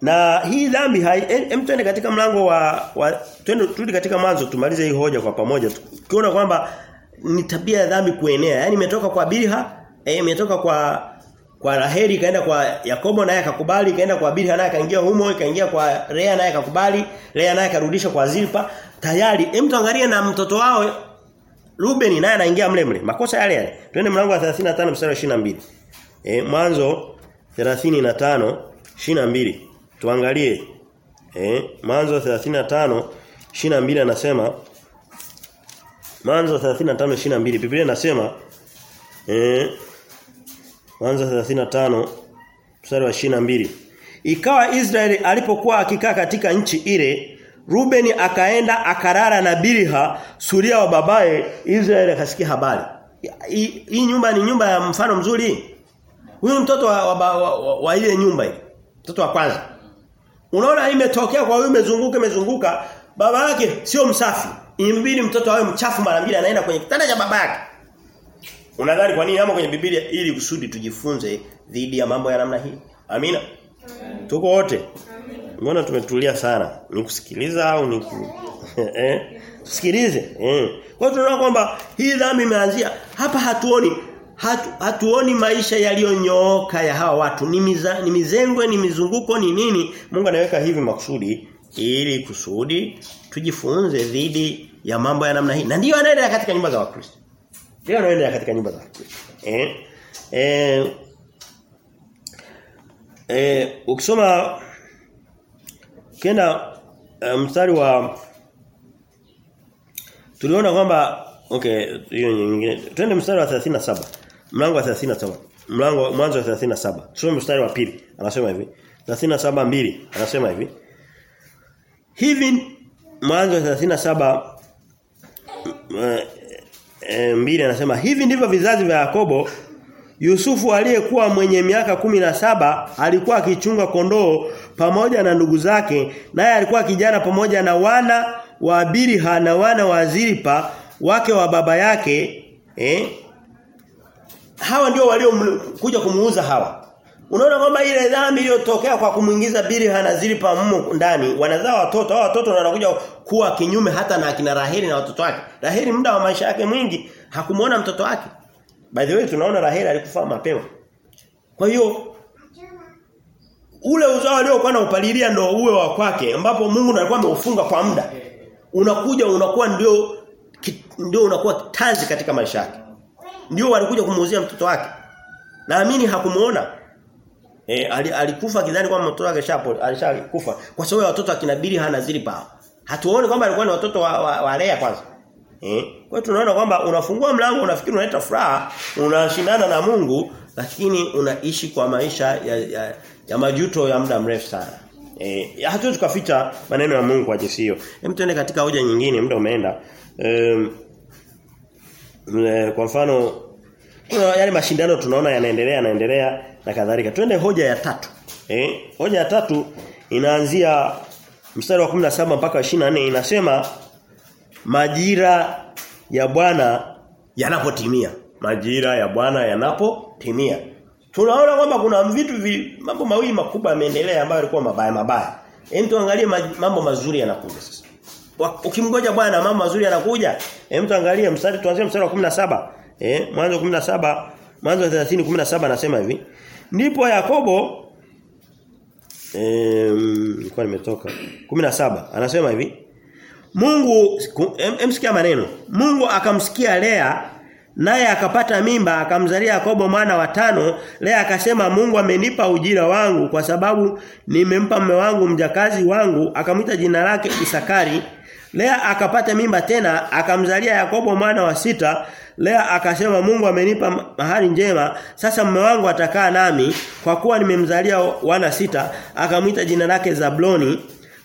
A: na hii dhambi hai hem twende katika mlango wa, wa twende turudi katika mwanzo tumalize hii hoja kwa pamoja. Tukiona kwamba ni tabia ya dhambi kuenea. Yaani imetoka kwa Bilha, eh imetoka kwa kwa Raheli ikaenda kwa Yakobo naye akakubali ikaenda kwa Bilha naye akaingia humo ikaingia kwa Lea naye akakubali Lea naye akarudisha kwa Zilpa tayari hem tuangalie na mtoto wao Ruben naye anaingia mle mle. Makosa yale yale. Twende mlango wa 35 mstari wa 22 eh mwanzo 35 22 tuangalie. Eh mwanzo 35 22 anasema. Mwanzo 35 22 Biblia inasema. Eh Mwanzo 35 mstari wa 22. Ikawa Israeli alipokuwa akikaa katika nchi ile, Rubeni akaenda akarara na Bilha, suria wa babaye, Israeli akasikia habari. Hii nyumba ni nyumba ya mfano mzuri. Huyu mtoto wa, wa, wa, wa, wa ile nyumba hii. Mtoto wa kwanza. Unaona imetokea kwa huyu imezunguka imezunguka, baba yake sio msafi. Imbidi mtoto awe mchafu mara mbili anaenda kwenye kitanda cha baba yake. Unadhani kwa nini hapo kwenye Biblia ili kusudi tujifunze dhidi ya mambo ya namna hii? Amina. Tuko wote? Mbona tumetulia sana? Ni kusikiliza au ni ku... eh? Tusikilize. Eh. Kwa hiyo tunaona kwamba hii dhambi imeanzia hapa hatuoni hatu, hatuoni maisha yaliyonyooka ya hawa watu. Ni miza, ni mizengwe, ni mizunguko, ni nini? Mungu anaweka hivi makusudi ili kusudi tujifunze dhidi ya mambo ya namna hii. Na ndiyo anaendelea katika nyumba za Wakristo. Ndio anaendelea katika nyumba za Wakristo. Eh? Eh Eh ukisoma kenda uh, mstari wa tuliona kwamba okay hiyo nyingine twende mstari wa 37 mlango wa 37 mlango mwanzo wa 37 tusome mstari wa pili. Anasema hivi. 37 mbili. Anasema hivi. Hivi mwanzo wa 37 uh, e, mbili anasema hivi ndivyo vizazi vya Yakobo Yusufu aliyekuwa mwenye miaka kumi na saba alikuwa akichunga kondoo pamoja na ndugu zake naye alikuwa kijana pamoja na wana wa Bilha na wana wa Zilpa wake wa baba yake eh? Hawa ndio waliokuja kumuuza hawa. Unaona kwamba ile dhambi iliyotokea kwa kumuingiza Bilha na Zilpa mmo ndani wanazaa watoto hao watoto wanakuja kuwa kinyume hata na akina Raheli na watoto wake. Raheli muda wa maisha yake mwingi hakumuona mtoto wake By the way tunaona Raheli alikufa mapema. Kwa hiyo ule uzao aliokuwa na upalilia ndo uwe wa kwake ambapo Mungu alikuwa ameufunga kwa muda. Unakuja unakuwa ndio ndio unakuwa tanzi katika maisha yake. Ndio walikuja kumuuzia mtoto wake. Naamini hakumuona. E, alikufa kidhani kwamba mtoto wake shapo alishakufa kwa sababu watoto akina hana zili pao. Hatuone kwamba alikuwa ni watoto wa, wa, wa Lea kwanza. Eh? Kwa tunaona kwamba unafungua mlango unafikiri unaleta furaha, unashindana na Mungu lakini unaishi kwa maisha ya, ya, ya majuto ya muda mrefu sana. Eh, hatuwezi tukaficha maneno ya Mungu kwa jinsi hiyo. Hem tuende katika hoja nyingine muda umeenda. Um, kwa mfano kuna yale mashindano tunaona yanaendelea yanaendelea na kadhalika. Twende hoja ya tatu. Eh, hoja ya tatu inaanzia mstari wa 17 mpaka 24 inasema majira ya Bwana yanapotimia. Majira ya Bwana yanapotimia. Tunaona kwamba kuna vitu vi, mambo mawili makubwa yameendelea ambayo yalikuwa mabaya mabaya. Hem tuangalie mambo mazuri yanakuja sasa. Ukimgoja Bwana mambo mazuri yanakuja. Hem tuangalie mstari tuanzie mstari wa 17. Eh mwanzo 17 mwanzo 30 17 anasema hivi. Ndipo Yakobo eh nilikuwa nimetoka 17 anasema hivi. Mungu emsikia maneno. Mungu akamsikia Lea naye akapata mimba akamzalia Yakobo mwana wa tano. Lea akasema Mungu amenipa ujira wangu kwa sababu nimempa mume wangu mjakazi wangu akamwita jina lake Isakari. Lea akapata mimba tena akamzalia Yakobo mwana wa sita. Lea akasema Mungu amenipa mahali njema. Sasa mume wangu atakaa nami kwa kuwa nimemzalia wana sita. Akamwita jina lake Zabloni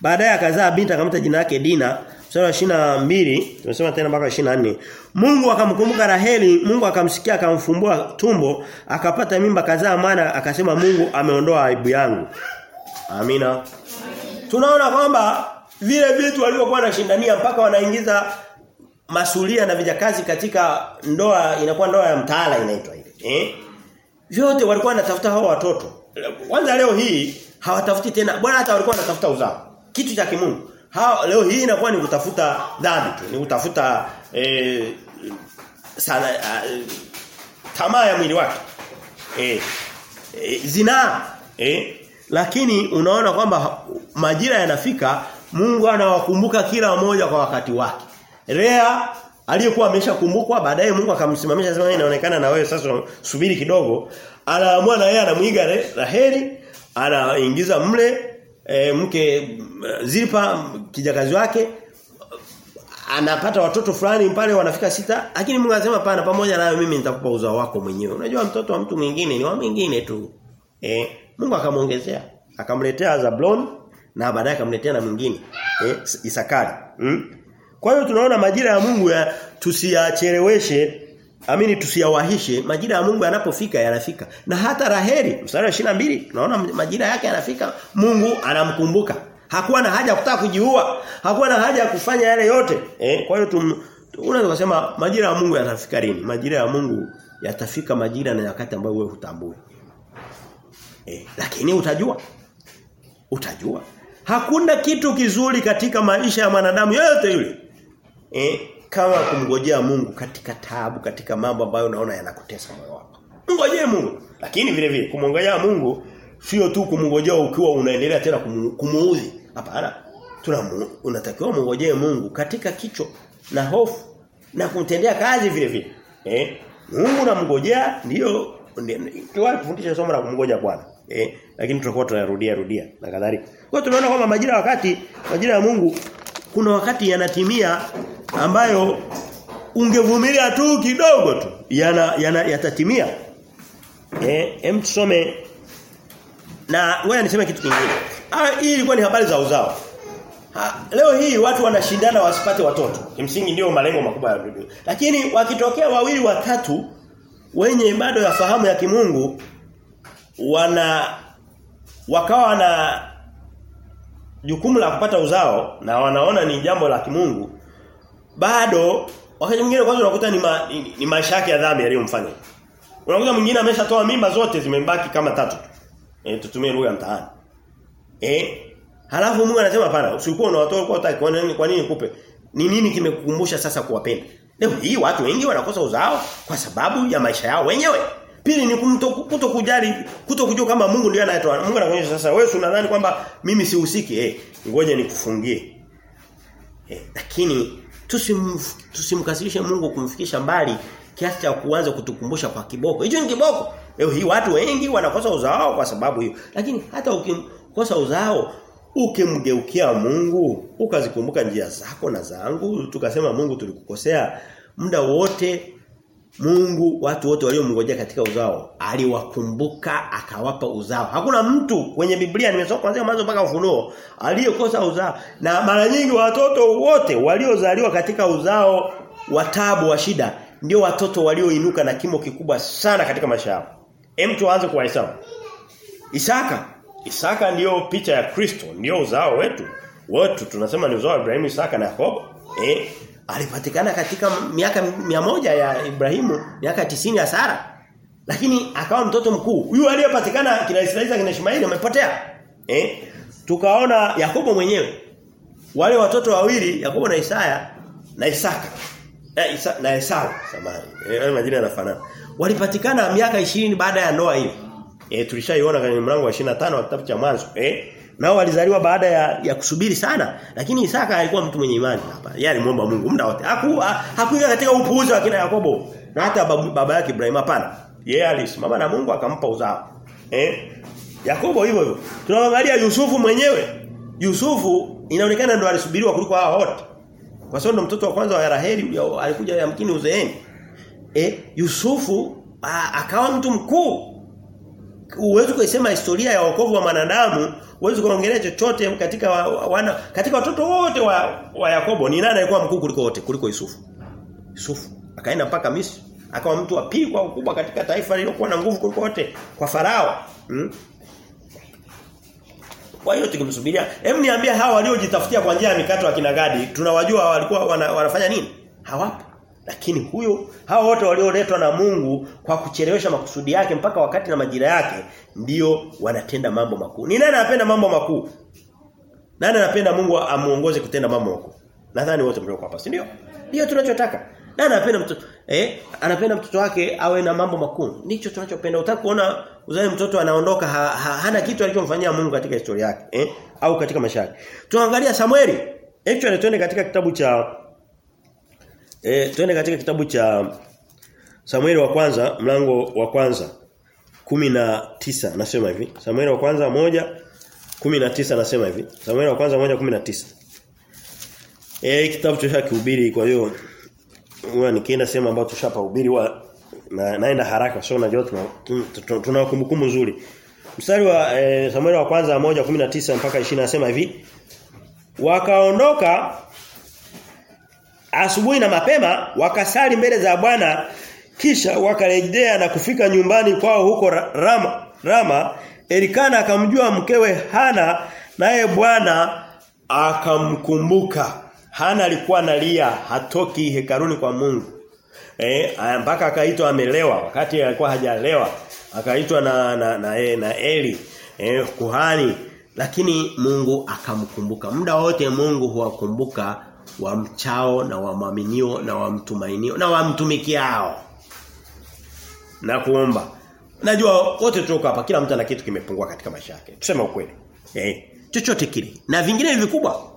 A: baadaye akazaa binti akamta jina lake Dina Mstari wa mbili tumesema tena mpaka 24. Mungu akamkumbuka Raheli, Mungu akamsikia akamfumbua tumbo, akapata mimba kazaa maana akasema Mungu ameondoa aibu yangu. Amina. Tunaona kwamba vile vitu walivyokuwa wanashindania mpaka wanaingiza masulia na vijakazi katika ndoa inakuwa ndoa ya mtaala inaitwa ile. Eh? Vyote walikuwa wanatafuta hao watoto. Kwanza leo hii hawatafuti tena. Bwana hata walikuwa wanatafuta uzao. Kitu cha kimungu. Hao leo hii inakuwa ni kutafuta dhambi tu, ni kutafuta eh, sana uh, tamaa ya mwili wake. Eh, eh zinaa eh lakini unaona kwamba majira yanafika Mungu anawakumbuka kila mmoja kwa wakati wake. Rea aliyekuwa ameshakumbukwa baadaye Mungu akamsimamisha sema inaonekana na wewe sasa subiri kidogo anaamua na yeye anamuiga Raheli anaingiza mle e, mke Zilpa kijakazi wake anapata watoto fulani pale wanafika sita lakini Mungu anasema pana pamoja nayo mimi nitakupa uzao wako mwenyewe. Unajua mtoto wa mtu mwingine ni wa mwingine tu. Eh Mungu akamwongezea akamletea Zablon na baadaye akamletea na mwingine eh Isakari. Hmm? kwa hiyo tunaona majira ya Mungu ya tusiyacheleweshe amini tusiyawahishe majira ya Mungu yanapofika yanafika. Na hata Raheli mstari wa 22 tunaona majira yake yanafika Mungu anamkumbuka. Hakuwa na haja kutaka kujiua hakuwa na haja ya kufanya yale yote. Eh kwa hiyo unaweza kusema majira ya Mungu yatafika lini? Majira ya Mungu yatafika majira na nyakati ambayo wewe hutambui. Eh lakini utajua. Utajua. Hakuna kitu kizuri katika maisha ya mwanadamu yote yule. Eh kama kumngojea Mungu katika taabu katika mambo ambayo unaona yanakutesa moyo wako. Mngojee Mungu. Lakini vile vile kumngojea Mungu sio tu kumngojea ukiwa unaendelea tena kumuudhi. Hapana. Tuna unatakiwa mngojee Mungu katika kicho na hofu na kumtendea kazi vile vile. Eh? Mungu namngojea ndio kufundisha somo la kumngoja Bwana. Eh? Lakini tutakuwa tunarudia rudia na kadhalika. Kwa tunaona kwamba majira wakati majira ya Mungu kuna wakati yanatimia ambayo ungevumilia tu kidogo tu yana, yana yatatimia. Eh hem tusome na wewe niseme kitu kingine. Ah hii ilikuwa ni habari za uzao. Ha, leo hii watu wanashindana wasipate watoto. Kimsingi ndio malengo makubwa ya dunia lakini wakitokea wawili watatu wenye bado ya fahamu ya kimungu wana wakawa na jukumu la kupata uzao na wanaona ni jambo la kimungu bado wakati mwingine kwanza unakuta ni, ma, ni, ni maisha yake ya dhambi yaliyomfanya. Unakuta mwingine ameshatoa mimba zote zimebaki kama tatu. Eh tutumie lugha mtaani. Eh halafu Mungu anasema hapana usikuwa unawatoa ulikuwa utaki kwa nini kwa nini kupe? Ni nini kimekukumbusha sasa kuwapenda? Leo hii watu wengi wanakosa uzao kwa sababu ya maisha yao wenyewe. Pili ni kutokujali kuto kama Mungu ndiye anayetoa. Mungu anakuonyesha sasa wewe unadhani kwamba mimi sihusiki eh ngoja nikufungie. Eh lakini tusim tusimkasirishe Mungu kumfikisha mbali kiasi cha kuanza kutukumbusha kwa kiboko. Hicho ni kiboko. Leo hii watu wengi wanakosa uzao kwa sababu hiyo. Lakini hata ukikosa uzao ukimgeukia Mungu, ukazikumbuka njia zako na zangu, tukasema Mungu tulikukosea muda wote Mungu watu wote waliomngojea katika uzao aliwakumbuka akawapa uzao. Hakuna mtu kwenye Biblia nimesoma kuanzia mwanzo mpaka ufunuo aliyekosa uzao. Na mara nyingi watoto wote waliozaliwa katika uzao wa tabu wa shida ndio watoto walioinuka na kimo kikubwa sana katika maisha yao. Hem tuanze kuwahesabu. Isaka. Isaka ndiyo picha ya Kristo, ndio uzao wetu. Wote tunasema ni uzao wa Ibrahimu, Isaka na Yakobo. Eh, alipatikana katika miaka mia moja ya Ibrahimu, miaka tisini ya Sara. Lakini akawa mtoto mkuu. Huyu aliyepatikana kina Israeli kina Ishmaeli amepotea. Eh? Tukaona Yakobo mwenyewe. Wale watoto wawili, Yakobo na Isaya na Isaka. Na Isa, na Esau samani. Eh, majina yanafanana. Walipatikana miaka 20 baada ya ndoa hiyo Eh tulishaiona kwenye mlango wa 25 wa kitabu cha mwanzo. Eh? Nao walizaliwa baada ya, ya kusubiri sana lakini Isaka alikuwa mtu mwenye imani hapa. Yeye alimuomba Mungu muda wote. Hakuingia katika upuuzi wa kina Yakobo na hata baba yake Ibrahim hapana. Yeye alisimama na Mungu akampa uzao. Eh? Yakobo hivyo hivyo. Tunaangalia Yusufu mwenyewe. Yusufu inaonekana ndo alisubiriwa kuliko hao wote. Kwa sababu ndo mtoto wa kwanza wa Raheli alikuja yamkini uzeeni. Eh Yusufu akawa mtu mkuu uwezo kusema historia ya wokovu wa mwanadamu, uwezo kuongelea chochote katika wa, wana katika watoto wote wa, wa Yakobo ni nani alikuwa mkuu kuliko wote kuliko Yusufu Yusufu akaenda mpaka Misri akawa mtu wa pili kwa ukubwa katika taifa lililokuwa na nguvu kuliko wote kwa farao hmm? Kwa hiyo tukimsubiria, hem niambie hawa waliojitafutia kwa njia ya mikato ya kinagadi, tunawajua walikuwa wana, wanafanya nini? Hawapo. Lakini huyo hao wote walioletwa na Mungu kwa kuchelewesha makusudi yake mpaka wakati na majira yake ndio wanatenda mambo makuu. Ni nani anapenda mambo makuu? Nani anapenda Mungu amuongoze kutenda mambo makuu? Nadhani wote mlioko hapa, si ndio? Ndio tunachotaka. Nani anapenda mtoto eh anapenda mtoto wake awe na mambo makuu. Ndicho tunachopenda. Utaka kuona uzae mtoto anaondoka ha, ha, hana kitu alichomfanyia Mungu katika historia yake, eh? Au katika maisha yake. Tuangalia Samueli. Actually anatuende katika kitabu cha Eh twende katika kitabu cha Samueli wa kwanza mlango wa kwanza 19 nasema hivi. Samueli wa kwanza moja 19 nasema hivi. Samueli wa kwanza moja 19. Eh kitabu cha kuhubiri kwa hiyo huwa nikienda sehemu ambayo tushapahubiri wa na, naenda haraka sio unajua tuna tuna kumbukumbu nzuri. Mstari wa e, Samueli wa kwanza 1:19 mpaka 20 nasema hivi. Wakaondoka asubuhi na mapema wakasali mbele za Bwana kisha wakarejea na kufika nyumbani kwao huko Rama Rama. Elikana akamjua mkewe Hana naye Bwana akamkumbuka. Hana alikuwa analia hatoki hekaruni kwa Mungu. Eh mpaka akaitwa amelewa wakati alikuwa hajalewa akaitwa na na na, na, na Eli eh, kuhani. Lakini Mungu akamkumbuka. Muda wote Mungu huwakumbuka wamchao na wamwaminio na wamtumainio na wamtumikiao na kuomba najua wote tuko hapa kila mtu ana kitu kimepungua katika maisha yake. Tuseme ukweli. Eh chochote kile. Na vingine ni vikubwa.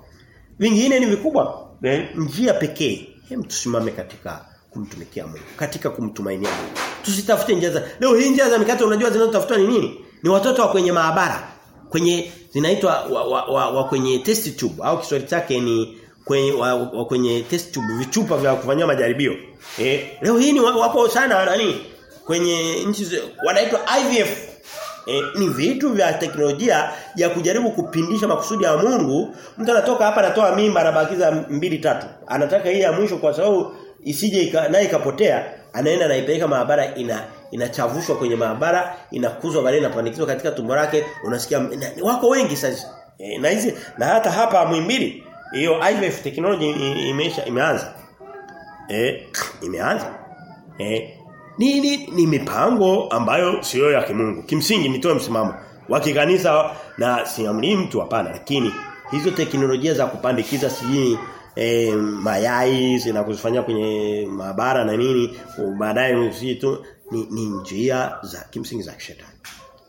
A: Vingine ni vikubwa. Eh, njia pekee. Hem tusimame katika kumtumikia Mungu katika kumtumainia Mungu. Tusitafute njia za leo hii njia za mikate unajua zinazotafutwa ni nini? Ni watoto wa kwenye maabara. Kwenye zinaitwa wa, wa, wa, wa kwenye test tube. Au Kiswahili chake ni kwenye wa, wa kwenye test tube vichupa vya kufanyia majaribio eh leo hii ni wapo sana nani kwenye nchi wanaitwa IVF E, ni vitu vya teknolojia ya kujaribu kupindisha makusudi ya Mungu. Mtu anatoka hapa anatoa mimba anabakiza mbili tatu. Anataka hii ya mwisho kwa sababu isije naye ikapotea, anaenda naipeleka maabara ina inachavushwa kwenye maabara, inakuzwa baadaye inapandikizwa katika tumbo lake, unasikia na, wako wengi sasa. E, na hizi na hata hapa Muhimbili hiyo IVF technology imeisha imeanza. Eh, imeanza. Eh, ni, ni, ni mipango ambayo sio ya kimungu. Kimsingi nitoe msimamo wa kikanisa na siamri mtu hapana lakini hizo teknolojia za kupandikiza sijui e, mayai zinakufanyia kwenye maabara na nini baadaye tu ni, ni njia za kimsingi za kishetani.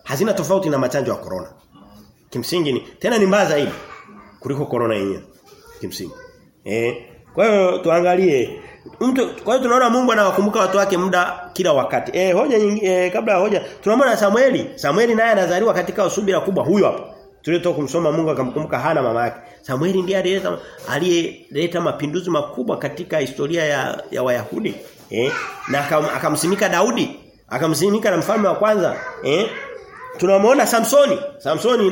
A: Hazina tofauti na machanjo ya corona. Kimsingi ni tena ni mbaya zaidi kuliko corona yenyewe. Kimsingi. Eh, kwa hiyo tuangalie Mtu kwa hiyo tunaona Mungu anawakumbuka watu wake muda kila wakati. Eh hoja nyingi, eh, kabla ya hoja tunamwona Samueli. Samueli naye anazaliwa katika usubira kubwa huyo hapa. Tulitoka kumsoma Mungu akamkumbuka Hana mama yake. Samueli ndiye aliyeleta aliyeleta mapinduzi makubwa katika historia ya, ya Wayahudi. Eh? Na akamsimika Daudi, akamsimika na mfalme wa kwanza. Eh? Tunamwona Samsoni. Samsoni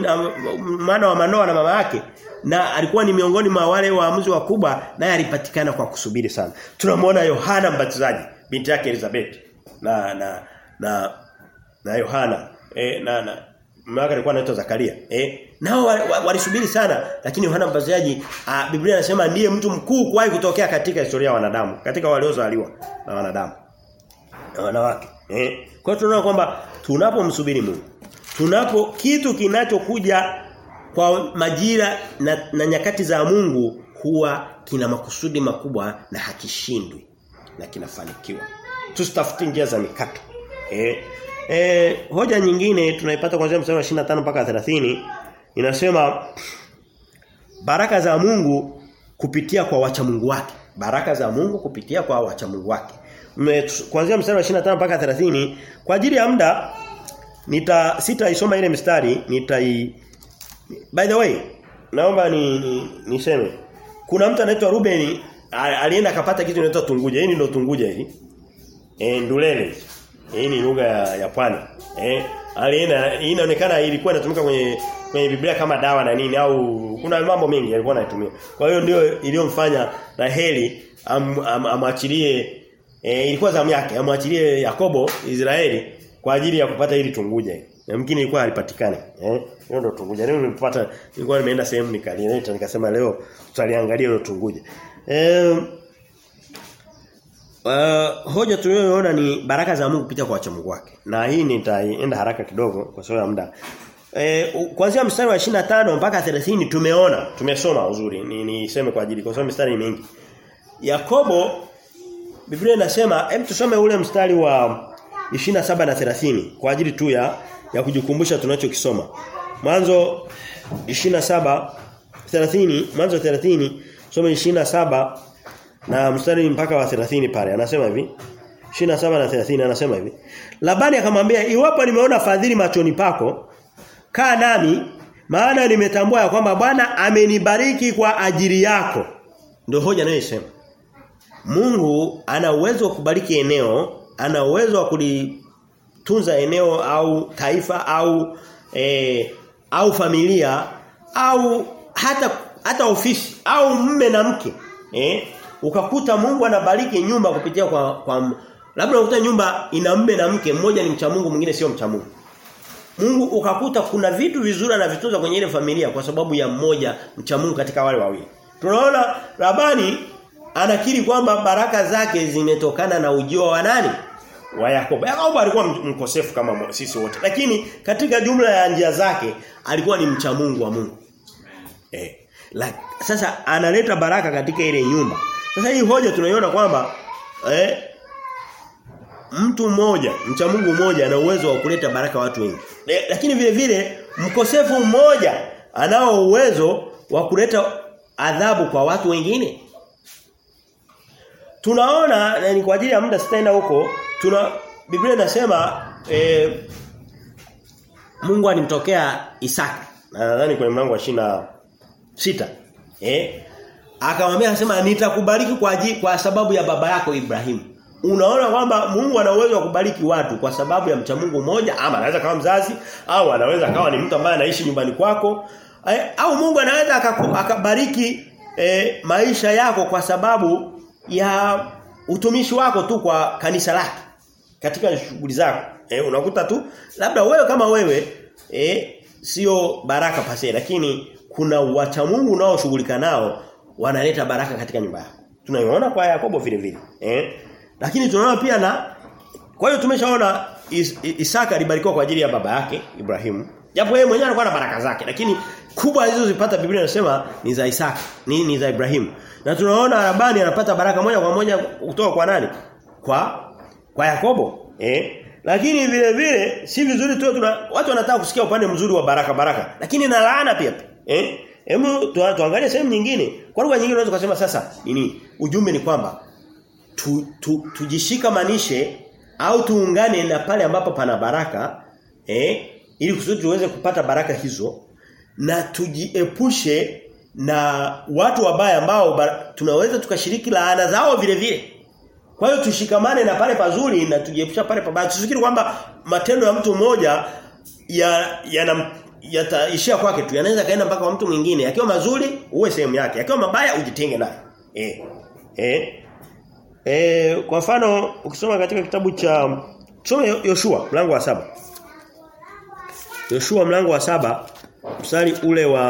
A: mwana wa Manoa na mama yake na alikuwa ni miongoni mwa wale waamuzi wakubwa naye alipatikana kwa kusubiri sana. Tunamwona Yohana Mbatizaji, binti yake Elizabeth na na na na Yohana eh na na mama alikuwa anaitwa Zakaria. Eh nao walisubiri wa, wa sana lakini Yohana Mbatizaji Biblia inasema ndiye mtu mkuu kuwahi kutokea katika historia ya wanadamu, katika waliozaliwa na wanadamu. Na wanawake. Eh kwa hiyo tunaona kwamba tunapomsubiri Mungu tunapo kitu kinachokuja kwa majira na, na nyakati za Mungu huwa kina makusudi makubwa na hakishindwi na kinafanikiwa. Tusitafute njia za mikato. Eh, eh hoja nyingine tunaipata kuanzia mstari wa 25 mpaka 30 inasema baraka za Mungu kupitia kwa wacha Mungu wake. Baraka za Mungu kupitia kwa wacha Mungu wake. Kuanzia mstari wa 25 mpaka 30 kwa ajili ya muda nita sitaisoma ile mstari nitai By the way, naomba ni, ni niseme. Kuna mtu anaitwa Ruben alienda akapata kitu kinaitwa tunguja. Hii ndio tunguja hii. Eh ndulele. Hii ni lugha ya, ya pwani. Eh alienda inaonekana ilikuwa inatumika kwenye kwenye Biblia kama dawa na nini au kuna mambo mengi alikuwa anatumia. Kwa hiyo ndio iliyomfanya Raheli amwachilie am, am eh ilikuwa zamu yake amwachilie Yakobo Israeli kwa ajili ya kupata ili tunguja hili. Yamkini ilikuwa halipatikani. Eh? Hiyo ndo tunguja. Leo nilipata nilikuwa nimeenda sehemu nikalileta nikasema leo tutaliangalia hilo tunguja. Eh Uh, hoja tuliyoona ni baraka za Mungu kupitia kwa wacha wake. Na hii nitaenda haraka kidogo kwa sababu ya muda. Eh kuanzia mstari wa 25 mpaka 30 tumeona, tumesoma uzuri. Ni niseme kwa ajili kwa sababu mstari ni mingi. Yakobo Biblia inasema, hem tusome ule mstari wa 27 na 30 kwa ajili tu ya ya kujikumbusha tunachokisoma. Mwanzo 27 30 mwanzo 30 soma 27 na mstari mpaka wa 30 pale. Anasema hivi 27 na 30 anasema hivi. Labani akamwambia iwapo nimeona fadhili machoni pako kaa nami maana nimetambua ya kwamba Bwana amenibariki kwa ajili yako. Ndio hoja anayosema Mungu ana uwezo wa kubariki eneo ana uwezo wa kulitunza eneo au taifa au e, au familia au hata hata ofisi au mme na mke eh ukakuta Mungu anabariki nyumba kupitia kwa, kwa labda ukakuta nyumba ina mme na mke mmoja ni mcha Mungu mwingine sio mcha Mungu. Mungu ukakuta kuna vitu vizuri anavitunza kwenye ile familia kwa sababu ya mmoja mcha Mungu katika wale wawili. Tunaona Labani anakiri kwamba baraka zake zimetokana na ujio wa nani wa Yakobo. Yakobo alikuwa mkosefu kama sisi wote. Lakini katika jumla ya njia zake alikuwa ni mcha Mungu wa Mungu. Eh. La, sasa analeta baraka katika ile nyumba. Sasa hii hoja tunaiona kwamba eh mtu mmoja, mcha Mungu mmoja ana uwezo wa kuleta baraka watu wengi. Eh, Lakini vile vile mkosefu mmoja anao uwezo wa kuleta adhabu kwa watu wengine. Tunaona na ni kwa ajili ya muda sitaenda huko, tuna Biblia inasema eh, Mungu alimtokea Isaka. Nadhani kwenye mlango wa shina sita Eh? Akamwambia anasema nitakubariki kwa ajili, kwa sababu ya baba yako Ibrahimu. Unaona kwamba Mungu ana uwezo wa kubariki watu kwa sababu ya mcha Mungu mmoja ama anaweza kama mzazi au anaweza kawa ni mtu ambaye anaishi nyumbani kwako au Mungu anaweza akabariki e, maisha yako kwa sababu ya utumishi wako tu kwa kanisa lake katika shughuli zako. Eh unakuta tu labda wewe kama wewe eh sio baraka pase lakini kuna wacha Mungu unaoshughulika nao wanaleta baraka katika nyumba yako. Tunaiona kwa Yakobo vile vile. Eh? Lakini tunaona pia na kwa hiyo tumeshaona Is, Isaka alibarikiwa kwa ajili ya baba yake Ibrahimu. Japo yeye mwenyewe alikuwa na baraka zake, lakini kubwa alizozipata Biblia inasema ni za Isaka, ni, ni za Ibrahimu. Na tunaona Labani anapata baraka moja kwa moja kutoka kwa nani? Kwa kwa Yakobo. Eh? Lakini vile vile si vizuri tu watu wanataka kusikia upande mzuri wa baraka baraka, lakini na laana pia. Eh? Hebu tuangalie sehemu nyingine. Kwa lugha nyingine unaweza kusema sasa nini? Ujumbe ni kwamba tu, tu, tujishikamanishe au tuungane na pale ambapo pana baraka eh ili kusudi tuweze kupata baraka hizo na tujiepushe na watu wabaya ambao tunaweza tukashiriki laana zao vile vile. Kwa hiyo tushikamane na pale pazuri na tujiepusha pale pabaya. Tusifikiri kwamba matendo ya mtu mmoja ya yana yataishia kwake tu. Yanaweza kaenda mpaka kwa mtu mwingine. Akiwa mazuri uwe sehemu yake. Akiwa mabaya ujitenge naye. Eh. Eh. Eh kwa mfano ukisoma katika kitabu cha tusome Yoshua mlango wa saba Yoshua mlango wa saba mstari ule wa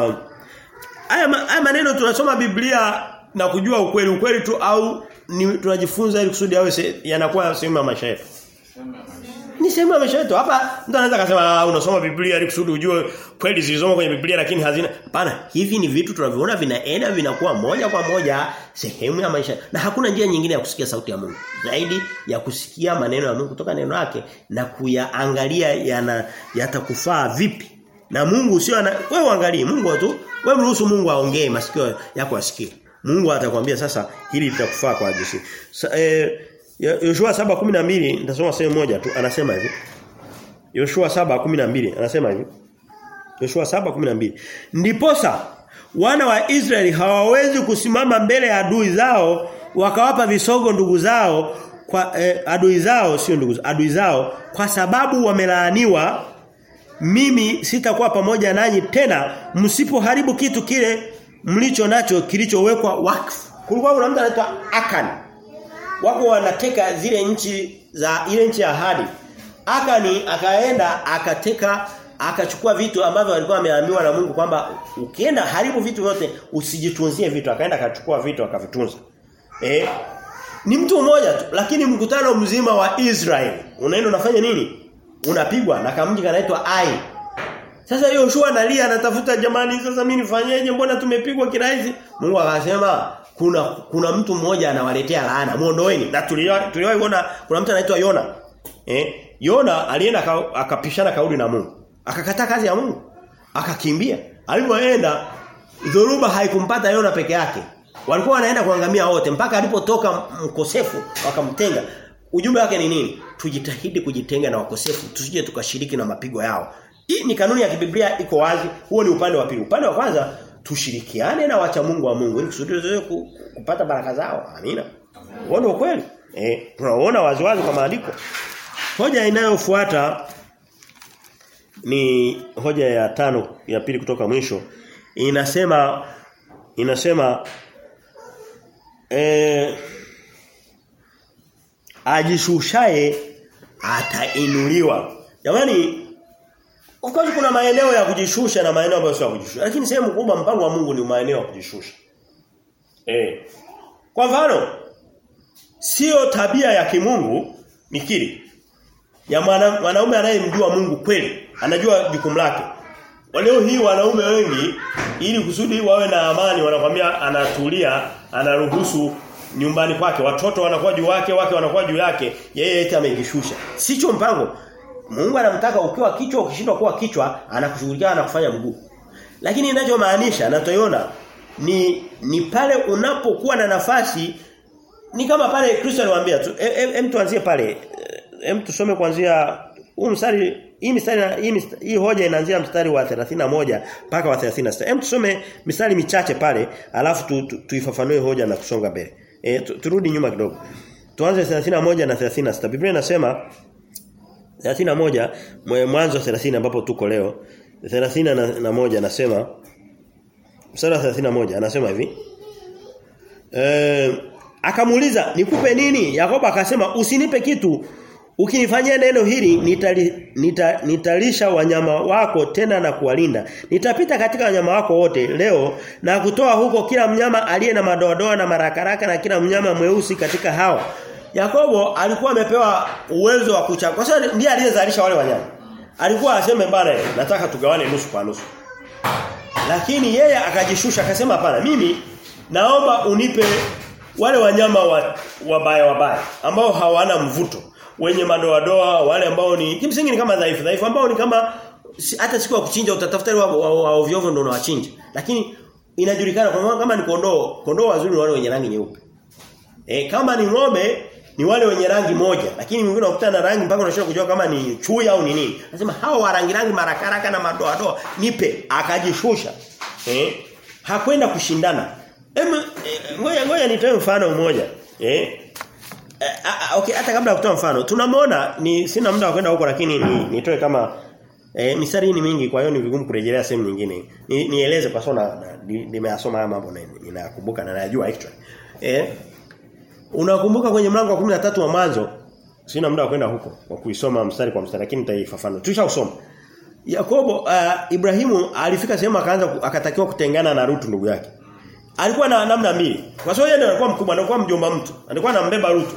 A: haya, haya maneno tunasoma Biblia na kujua ukweli ukweli tu au ni tunajifunza ili kusudi awe yanakuwa sehemu ya maisha yetu. Ni sehemu ya maisha yetu. Hapa mtu anaweza kusema unasoma Biblia ili kusudi ujue kweli zilizomo kwenye Biblia lakini hazina. Hapana, hivi ni vitu tunavyoona vinaenda vinakuwa moja kwa moja sehemu ya maisha. Na hakuna njia nyingine ya kusikia sauti ya Mungu zaidi ya kusikia maneno ya Mungu kutoka neno lake na kuyaangalia yana yatakufaa vipi. Na Mungu sio ana wewe uangalie Mungu tu wewe mruhusu Mungu aongee masikio yako asikie. Mungu atakwambia sasa hili litakufaa kwa. Sa, eh, Yoshua 7:12 nitasoma sehemu moja tu anasema hivi. Yoshua 7:12 anasema hivi. Yoshua 7:12 Ndiposa wana wa Israeli hawawezi kusimama mbele ya adui zao wakawapa visogo ndugu zao kwa eh, adui zao sio ndugu adui zao kwa sababu wamelaaniwa mimi sitakuwa pamoja nanyi tena msipoharibu kitu kile mlicho nacho kilichowekwa wakfu. Kulikuwa kuna mtu anaitwa Akan. Wako wanateka zile nchi za ile nchi ya ahadi. Akani akaenda akateka akachukua vitu ambavyo walikuwa ameambiwa na Mungu kwamba ukienda haribu vitu vyote usijitunzie vitu akaenda akachukua vitu akavitunza. Eh? Ni mtu mmoja tu lakini mkutano mzima wa Israeli unaenda unafanya nini? Unapigwa na kamji kanaitwa Ai. Sasa Yoshua analia anatafuta jamani sasa mimi nifanyeje mbona tumepigwa kirahisi? Mungu akasema kuna kuna mtu mmoja anawaletea laana muondoeni na tuliwahi kuona kuna mtu anaitwa Yona. Eh? Yona alienda akapishana kauli na Mungu. Akakataa kazi ya Mungu. Akakimbia. Alipoenda dhoruba haikumpata Yona peke yake. Walikuwa wanaenda kuangamia wote mpaka alipotoka mkosefu wakamtenga. Ujumbe wake ni nini? Tujitahidi kujitenga na wakosefu, tusije tukashiriki na mapigo yao. Hii ni kanuni ya kibiblia iko wazi. Huo ni upande wa pili. Upande wa kwanza tushirikiane na wacha Mungu wa Mungu ili kusudi tuweze kupata baraka zao. Amina. Huo ndio kweli. Eh, tunaona waziwazi kwa maandiko. Hoja inayofuata ni hoja ya tano ya pili kutoka mwisho. Inasema inasema eh ajishushaye atainuliwa. Jamani Of course kuna maeneo ya kujishusha na maeneo ambayo sio kujishusha. Lakini sehemu kubwa mpango wa Mungu ni maeneo ya kujishusha. Eh. Kwa mfano sio tabia ya kimungu nikiri ya mwana, mwanaume anayemjua Mungu kweli, anajua jukumu lake. Leo hii wanaume wengi ili kusudi wawe na amani wanakwambia anatulia, anaruhusu nyumbani kwake, watoto wanakuwa juu wake, wake wanakuwa juu yake, yeye eti amejishusha. Sicho mpango. Mungu anamtaka ukiwa kichwa ukishindwa kuwa kichwa anakushughulikia na kufanya mguu. Lakini ninachomaanisha na toiona ni ni pale unapokuwa na nafasi ni kama pale Kristo aliwaambia tu hem tuanzie pale hem tusome kuanzia huu mstari hii mstari hii, mstari, hii hoja inaanzia mstari wa 31 mpaka wa 36. Hem tusome mistari michache pale alafu tu, tu, tuifafanue hoja na kusonga mbele. E, turudi nyuma kidogo. Tuanze 31 na 36. Biblia inasema 31 mwanzo 30 ambapo tuko leo 30 na, na moja anasema mstari wa 31 anasema hivi eh akamuuliza nikupe nini Yakobo akasema usinipe kitu ukinifanyia neno hili nitali, nita, nitalisha wanyama wako tena na kuwalinda nitapita katika wanyama wako wote leo na kutoa huko kila mnyama aliye na madoadoa na marakaraka na kila mnyama mweusi katika hawa. Yakobo alikuwa amepewa uwezo wa kuchagua kwa sababu ndiye aliyezalisha wale wanyama. Alikuwa aseme bana nataka tugawane nusu kwa nusu. Lakini yeye akajishusha akasema hapana mimi naomba unipe wale wanyama wa, wabaya wabaya ambao hawana mvuto wenye madoadoa wale ambao ni kimsingi ni kama dhaifu dhaifu ambao ni kama hata siku ya kuchinja utatafuta wa, wa, ndio unawachinja lakini inajulikana kwa kama ni kondoo kondoo wazuri wale wenye rangi nyeupe E, kama ni ng'ombe ni wale wenye rangi moja lakini mwingine unakuta na rangi mpaka unashindwa kujua kama ni chui au ni nini. Anasema hao wa rangi rangi marakaraka na madoa doa nipe akajishusha. Eh hakwenda kushindana. Em eh, ngoja ngoja nitoe mfano mmoja. Eh okay hata kabla ya kutoa mfano tunamwona ni sina muda wa kwenda huko lakini ni, nitoe kama eh, misari ni mingi kwa hiyo ni vigumu kurejelea sehemu nyingine. Ni, nieleze kwa sababu nimeyasoma haya mambo na ninayakumbuka na najua actually. Eh unakumbuka kwenye mlango wa 13 wa mwanzo sina muda wa kwenda huko kwa kuisoma mstari kwa mstari lakini nitaifafanua. Tushausoma Yakobo uh, Ibrahimu alifika sehemu akaanza akatakiwa kutengana na Rutu ndugu yake alikuwa na namna mbili. Kwa sababu yeye ndiye alikuwa mkubwa, alikuwa mjomba mtu. Alikuwa anambeba Ruto.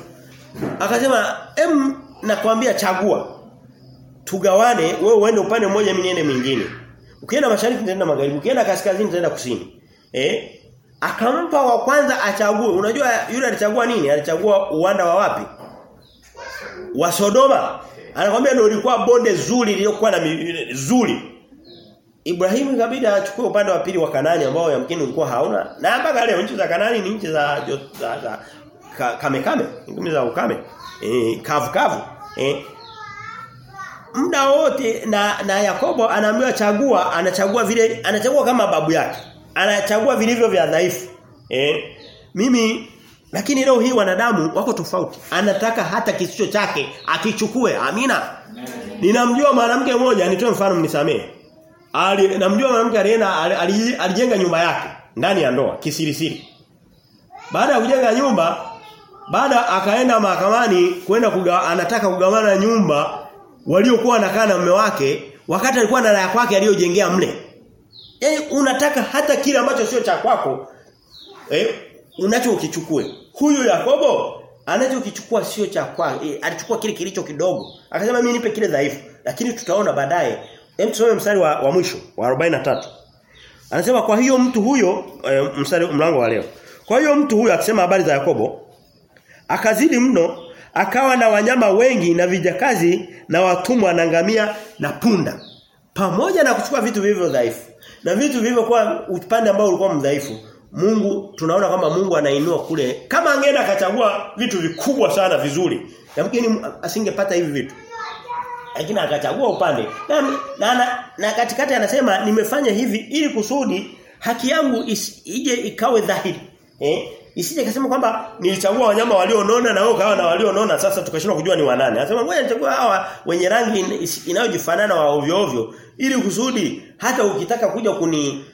A: Akasema, "Em nakwambia chagua. Tugawane, wewe uende upande mmoja mimi niende mwingine." Ukienda mashariki nitaenda magharibi, ukienda kaskazini nitaenda kusini. Eh? Akampa wa kwanza achague. Unajua yule alichagua nini? Alichagua uwanda wa wapi? Wa Sodoma. Anakwambia ndio ilikuwa bonde zuri lililokuwa na zuri. Ibrahimu ikabidi achukue upande wa pili wa Kanani ambao yamkini ulikuwa hauna. Na mpaka leo nchi za Kanani ni nchi za za, za ka, kame kame, ngumi za ukame. Eh kavu kavu. Eh muda wote na na Yakobo anaambiwa chagua, anachagua vile anachagua kama babu yake. Anachagua vilivyo vya dhaifu. Eh mimi lakini leo hii wanadamu wako tofauti. Anataka hata kisicho chake akichukue. Amina. Ninamjua mwanamke mmoja, nitoe mfano mnisamee. Ali namjua mwanamke alienda alijenga nyumba yake ndani ya ndoa kisirisiri. Baada ya kujenga nyumba baada akaenda mahakamani kwenda kuga, anataka kugawana nyumba waliokuwa wanakaa na mume wake wakati alikuwa na raha kwake aliyojengea mle. Yaani unataka hata kile ambacho sio cha kwako eh unacho ukichukue. Huyu Yakobo anachokichukua sio cha kwake. Eh, alichukua kile kilicho kidogo. Akasema mimi nipe kile dhaifu. Lakini tutaona baadaye Hem tusome mstari wa, wa mwisho wa 43. Anasema kwa hiyo mtu huyo e, mstari mlango wa leo. Kwa hiyo mtu huyo akisema habari za Yakobo akazidi mno akawa na wanyama wengi na vijakazi na watumwa na ngamia na punda. Pamoja na kuchukua vitu vilivyo dhaifu na vitu vilivyokuwa upande ambao ulikuwa mdhaifu. Mungu tunaona kwamba Mungu anainua kule kama angeenda akachagua vitu vikubwa sana vizuri. Yamkini asingepata hivi vitu lakini akachagua upande. Na, na, na, na katikati anasema nimefanya hivi ili kusudi haki yangu ije ikawe dhahiri. Eh? Isije kasema kwamba nilichagua wanyama walionona na wao kawa na walionona sasa tukashindwa kujua ni wanani. Anasema ngoja nichagua hawa wenye rangi inayojifanana wa ovyo ovyo ili kusudi hata ukitaka kuja kuni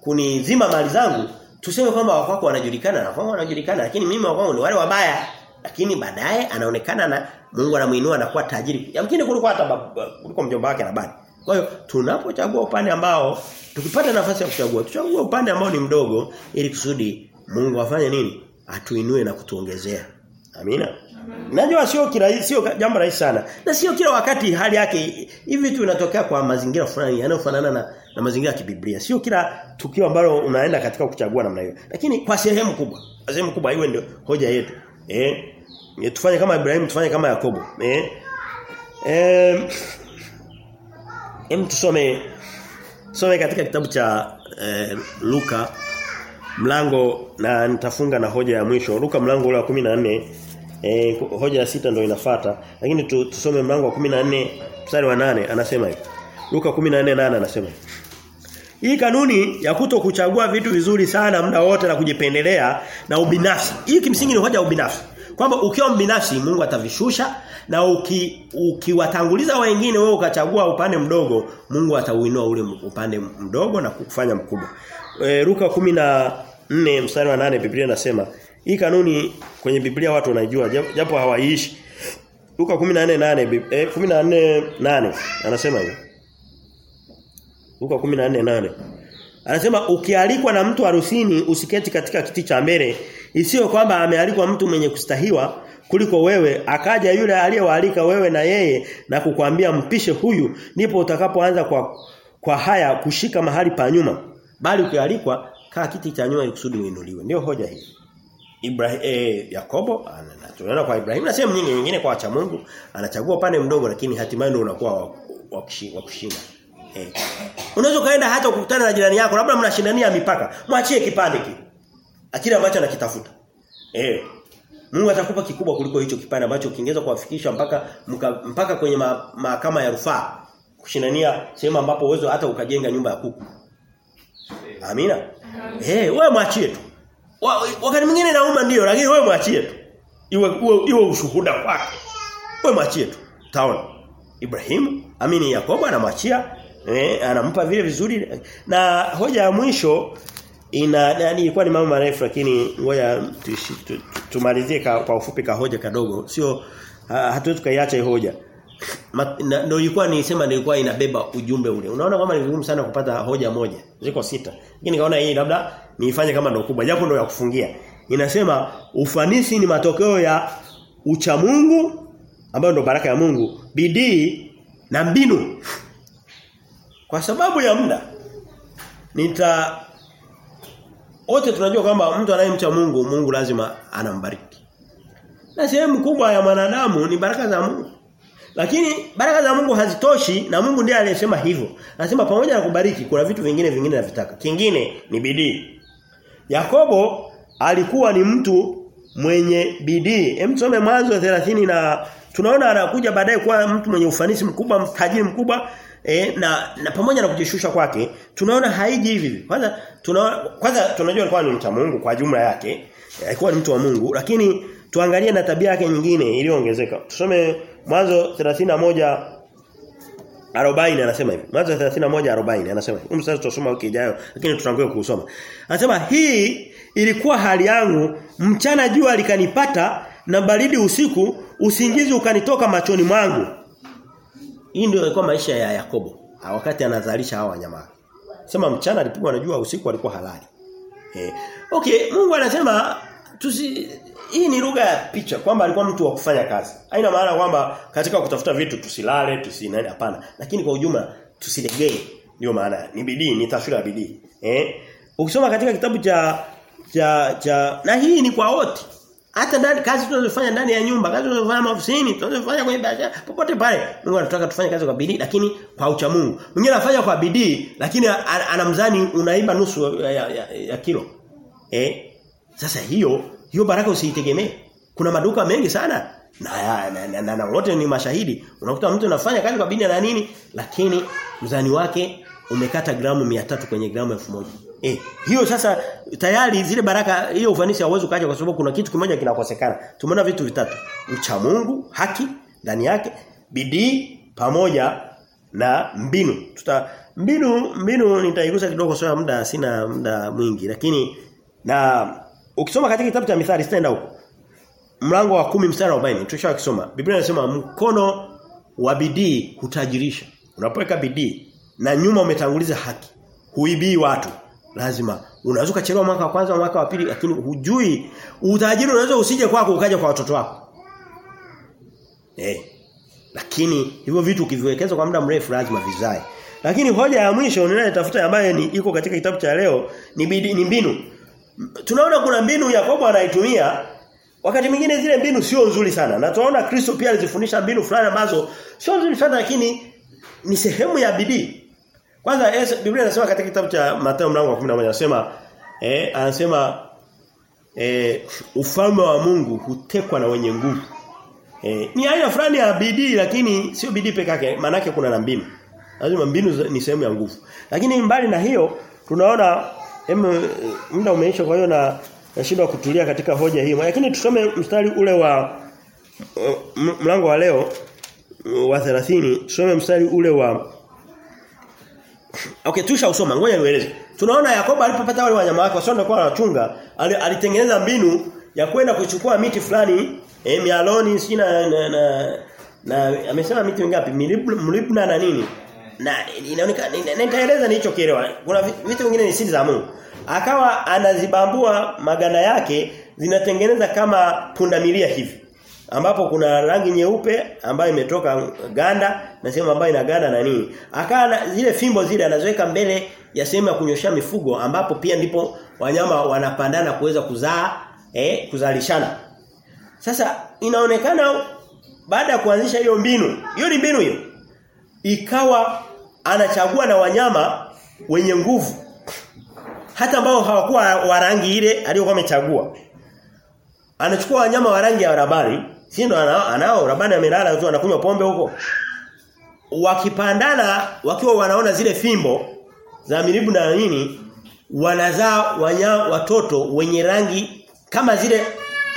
A: kunizima mali zangu tuseme kwamba wakwako wanajulikana na kwao wanajulikana lakini mimi wakwao ni wale wabaya lakini baadaye anaonekana na Mungu anamuinua anakuwa tajiri. Yamkini kulikuwa hata kuliko mjomba wake na Labani. Kwa hiyo tunapochagua upande ambao tukipata nafasi ya kuchagua, tuchague upande ambao ni mdogo ili kusudi Mungu afanye nini? Atuinue na kutuongezea. Amina. Najua sio kila sio jambo rahisi sana. Na sio kila wakati hali yake hivi tu inatokea kwa mazingira fulani yanayofanana na, na mazingira ya kibiblia. Sio kila tukio ambalo unaenda katika kuchagua namna hiyo. Lakini kwa sehemu kubwa, sehemu kubwa iwe ndio hoja yetu. Eh tufanye kama Ibrahim tufanye kama Yakobo eh? Eh em tusome some katika kitabu cha eh, Luka mlango na nitafunga na hoja ya mwisho. Luka mlango ule wa 14 eh, hoja ya sita ndio inafuata. Lakini tu, tusome mlango wa 14 mstari wa nane anasema hivi. Luka 14:8 anasema hivi. Hii kanuni ya kuto kuchagua vitu vizuri sana muda wote na kujipendelea na ubinafsi. Hii kimsingi ni hoja ya ubinafsi. Kwamba ukiwa mbinafsi Mungu atavishusha na uki, ukiwatanguliza wengine wewe ukachagua upande mdogo Mungu atauinua ule upande mdogo na kukufanya mkubwa. E, Luka 14 mstari wa 8 Biblia inasema hii kanuni kwenye Biblia watu wanaijua japo hawaiishi. Luka 14:8 eh, 14:8 anasema hivi. Luka 14:8 Anasema ukialikwa na mtu harusini usiketi katika kiti cha mbele isiyo kwamba amealikwa mtu mwenye kustahiwa kuliko wewe akaja yule aliyewaalika wewe na yeye na kukwambia mpishe huyu ndipo utakapoanza kwa kwa haya kushika mahali pa nyuma. Bali ukialikwa kaa kiti cha nyuma ikusudi uinuliwe. Ndio hoja hii. Ibrahim eh, Yakobo tunaona kwa Ibrahim na sehemu nyingine nyingine kwa wacha Mungu anachagua upande mdogo lakini hatimaye ndio unakuwa wa kushinda. Eh. Unaweza kaenda hata kukutana na jirani yako labda mnashindania mipaka. Mwachie kipande kile akili ambacho anakitafuta eh Mungu atakupa kikubwa kuliko hicho kipande ambacho kingeweza kuwafikisha mpaka mka, mpaka kwenye ma- mahakama ya rufaa kushindania sehemu ambapo uwezo hata ukajenga nyumba ya kuku. Amina. Eh, hey, wewe mwachie tu. Wakati mwingine nauma ndio lakini wewe mwachie tu. Iwe iwe, iwe ushuhuda kwake. Wewe mwachie tu. Taona. Ibrahimu, amini Yakobo anamwachia eh, anampa vile vizuri na hoja ya mwisho ina yani ilikuwa ni mambo marefu lakini ngoja tumalizie ka, kwa ufupi ka hoja kadogo. Sio ha- hatuwezi tukaiacha hiyo hoja. Ndio ilikuwa nisema nilikuwa inabeba ujumbe ule. Unaona kwamba ni vigumu sana kupata hoja moja. Ziko sita. Lakini nikaona hii labda niifanye kama ndio kubwa japo ndio ya kufungia. Inasema ufanisi ni matokeo ya ucha Mungu ambayo ndio baraka ya Mungu bidii na mbinu. Kwa sababu ya muda nita wote tunajua kwamba mtu anayemcha Mungu Mungu lazima anambariki. Na sehemu kubwa ya mwanadamu ni baraka za Mungu. Lakini baraka za Mungu hazitoshi na Mungu ndiye aliyesema hivyo. Anasema pamoja na kubariki kuna vitu vingine vingine navitaka. Kingine ni bidii. Yakobo alikuwa ni mtu mwenye bidii. Hem tusome mwanzo 30 na tunaona anakuja baadaye kuwa mtu mwenye ufanisi mkubwa, mtajiri mkubwa e, na na pamoja na kujishusha kwake, tunaona haiji hivi hivi. Kwanza tunaona kwanza tunajua alikuwa ni mcha Mungu kwa jumla yake. Alikuwa ni mtu wa Mungu, lakini tuangalie na tabia yake nyingine iliyoongezeka. Tusome mwanzo 31 40 anasema hivi. Mwanzo 31 40 anasema hivi. Mstari tutasoma wiki ijayo lakini tutangoe kusoma. Anasema hii ilikuwa hali yangu mchana jua likanipata na baridi usiku usingizi ukanitoka machoni mwangu. Hii ndio ilikuwa maisha ya Yakobo wakati anazalisha hawa wanyama. Sema mchana alipigwa na jua usiku alikuwa halali. Eh. Okay, Mungu anasema tusi hii ni lugha ya picha kwamba alikuwa mtu wa kufanya kazi. Haina maana kwamba katika kutafuta vitu tusilale, tusinani hapana. Lakini kwa ujumla tusilegee. Ndio maana ni bidii, ni taswira ya bidii. Eh? Ukisoma katika kitabu cha cha cha na hii ni kwa wote. Hata ndani kazi tunazofanya ndani ya nyumba, kazi tunazofanya maofisini, tunazofanya kwenye biashara, popote pale. Mungu anataka tufanye kazi kwa bidii lakini kwa ucha Mungu. Mwingine anafanya kwa bidii lakini anamzani unaiba nusu ya, ya, ya, ya kilo. Eh? Sasa hiyo hiyo baraka usiitegemee. Kuna maduka mengi sana na na, na, na, na wote ni mashahidi. Unakuta mtu anafanya kazi kwa bidii na nini lakini mzani wake umekata gramu 300 kwenye gramu 1000. Eh, hiyo sasa tayari zile baraka hiyo ufanisi hauwezi kaja kwa sababu kuna kitu kimoja kinakosekana. Tumeona vitu vitatu. Ucha Mungu, haki ndani yake, bidii pamoja na mbinu. Tuta mbinu mbinu nitaigusa kidogo sio muda sina muda mwingi lakini na ukisoma katika kitabu cha Mithali sitaenda huko. Mlango wa kumi mstari wa 40 tushakisoma. Biblia inasema mkono wa bidii hutajirisha. Unapoweka bidii na nyuma umetanguliza haki. Huibii watu. Lazima unaweza kuchelewa mwaka wa kwanza mwaka wa pili lakini hujui utajiri unaweza usije kwako ukaja kwa watoto wako. Eh. Lakini hivyo vitu ukiviwekeza kwa muda mrefu lazima vizae. Lakini hoja ya mwisho ninayotafuta ambayo ni iko katika kitabu cha leo ni bidii ni mbinu. Tunaona kuna mbinu Yakobo anaitumia wakati mwingine zile mbinu sio nzuri sana. Na tunaona Kristo pia alizifundisha mbinu fulani ambazo sio nzuri sana lakini ni sehemu ya bidii. Kwanza Biblia inasema katika kitabu cha Mathayo mlango wa 11 anasema eh anasema eh ufalme wa Mungu hutekwa na wenye nguvu. Eh ni aina fulani ya bidii lakini sio bidii peke yake maana kuna na mbinu. Lazima mbinu ni sehemu ya nguvu. Lakini mbali na hiyo tunaona em muda umeisha kwa hiyo na nashindwa kutulia katika hoja hii. Lakini tusome mstari ule wa mlango wa leo wa 30 tusome mstari ule wa Okay tusha usoma ngoja nieleze. Tunaona Yakobo alipopata wale wanyama wake wasio ndio wanachunga alitengeneza mbinu ya kwenda kuchukua miti fulani eh mialoni sina na, na, na amesema miti mingapi? Mlibna na nini? Na inaonekana nitaeleza nilichokielewa. Kuna vitu vingine ni siri za Mungu. Akawa anazibambua maganda yake zinatengeneza kama pundamilia hivi ambapo kuna rangi nyeupe ambayo imetoka ganda na sehemu ambayo ina ganda na nini. Akawa zile fimbo zile anazoweka mbele ya sehemu ya kunyoshia mifugo ambapo pia ndipo wanyama wanapandana kuweza kuzaa eh kuzalishana. Sasa inaonekana baada ya kuanzisha hiyo mbinu hiyo ni mbinu hiyo ikawa anachagua na wanyama wenye nguvu hata ambao hawakuwa wa rangi ile aliyokuwa amechagua. Anachukua wanyama wa rangi ya rabani, si ndo anao, anao rabani amelala tu anakunywa pombe huko. Wakipandana wakiwa wanaona zile fimbo za milibu na nini wanazaa wanya, watoto wenye rangi kama zile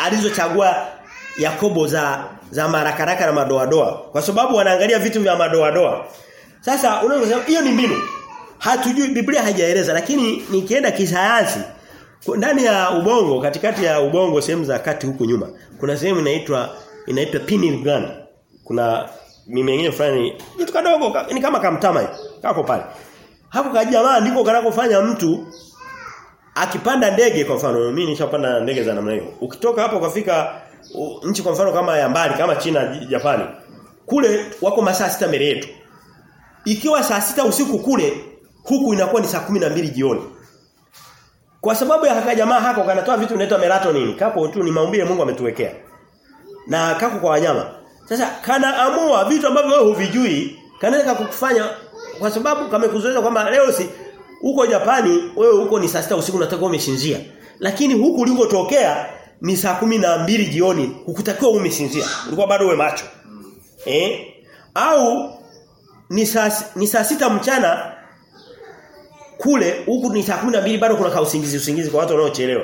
A: alizochagua Yakobo za za marakaraka na madoadoa kwa sababu wanaangalia vitu vya madoadoa. Sasa unaweza hiyo ni mbinu. Hatujui Biblia haijaeleza lakini nikienda kisayansi ndani ya ubongo katikati ya ubongo sehemu za kati huku nyuma kuna sehemu inaitwa inaitwa pineal gland. Kuna mimengine fulani kitu kadogo ni kama kamtama hivi. Kako pale. Hapo kajamaa ndiko kanakofanya mtu akipanda ndege kwa mfano mimi nishapanda ndege za namna hiyo. Ukitoka hapo ukafika nchi kwa mfano kama ya mbali kama China Japani kule wako masaa sita mbele yetu. Ikiwa saa sita usiku kule huku inakuwa ni saa mbili jioni. Kwa sababu ya haka jamaa hako kanatoa vitu vinaitwa melatonin. Kako tu ni maumbile Mungu ametuwekea. Na kako kwa wanyama. Sasa kanaamua vitu ambavyo wewe huvijui kanaweza kukufanya kwa sababu kamekuzoeza kwamba leo si huko Japani wewe huko ni saa 6 usiku unataka umeshinzia. Lakini huku ulikotokea ni saa kumi na mbili jioni hukutakiwa umesinzia. Ulikuwa bado uwe macho. Eh? Au ni saa ni saa sita mchana kule huku ni saa mbili bado kuna kausingizi usingizi kwa watu wanaochelewa.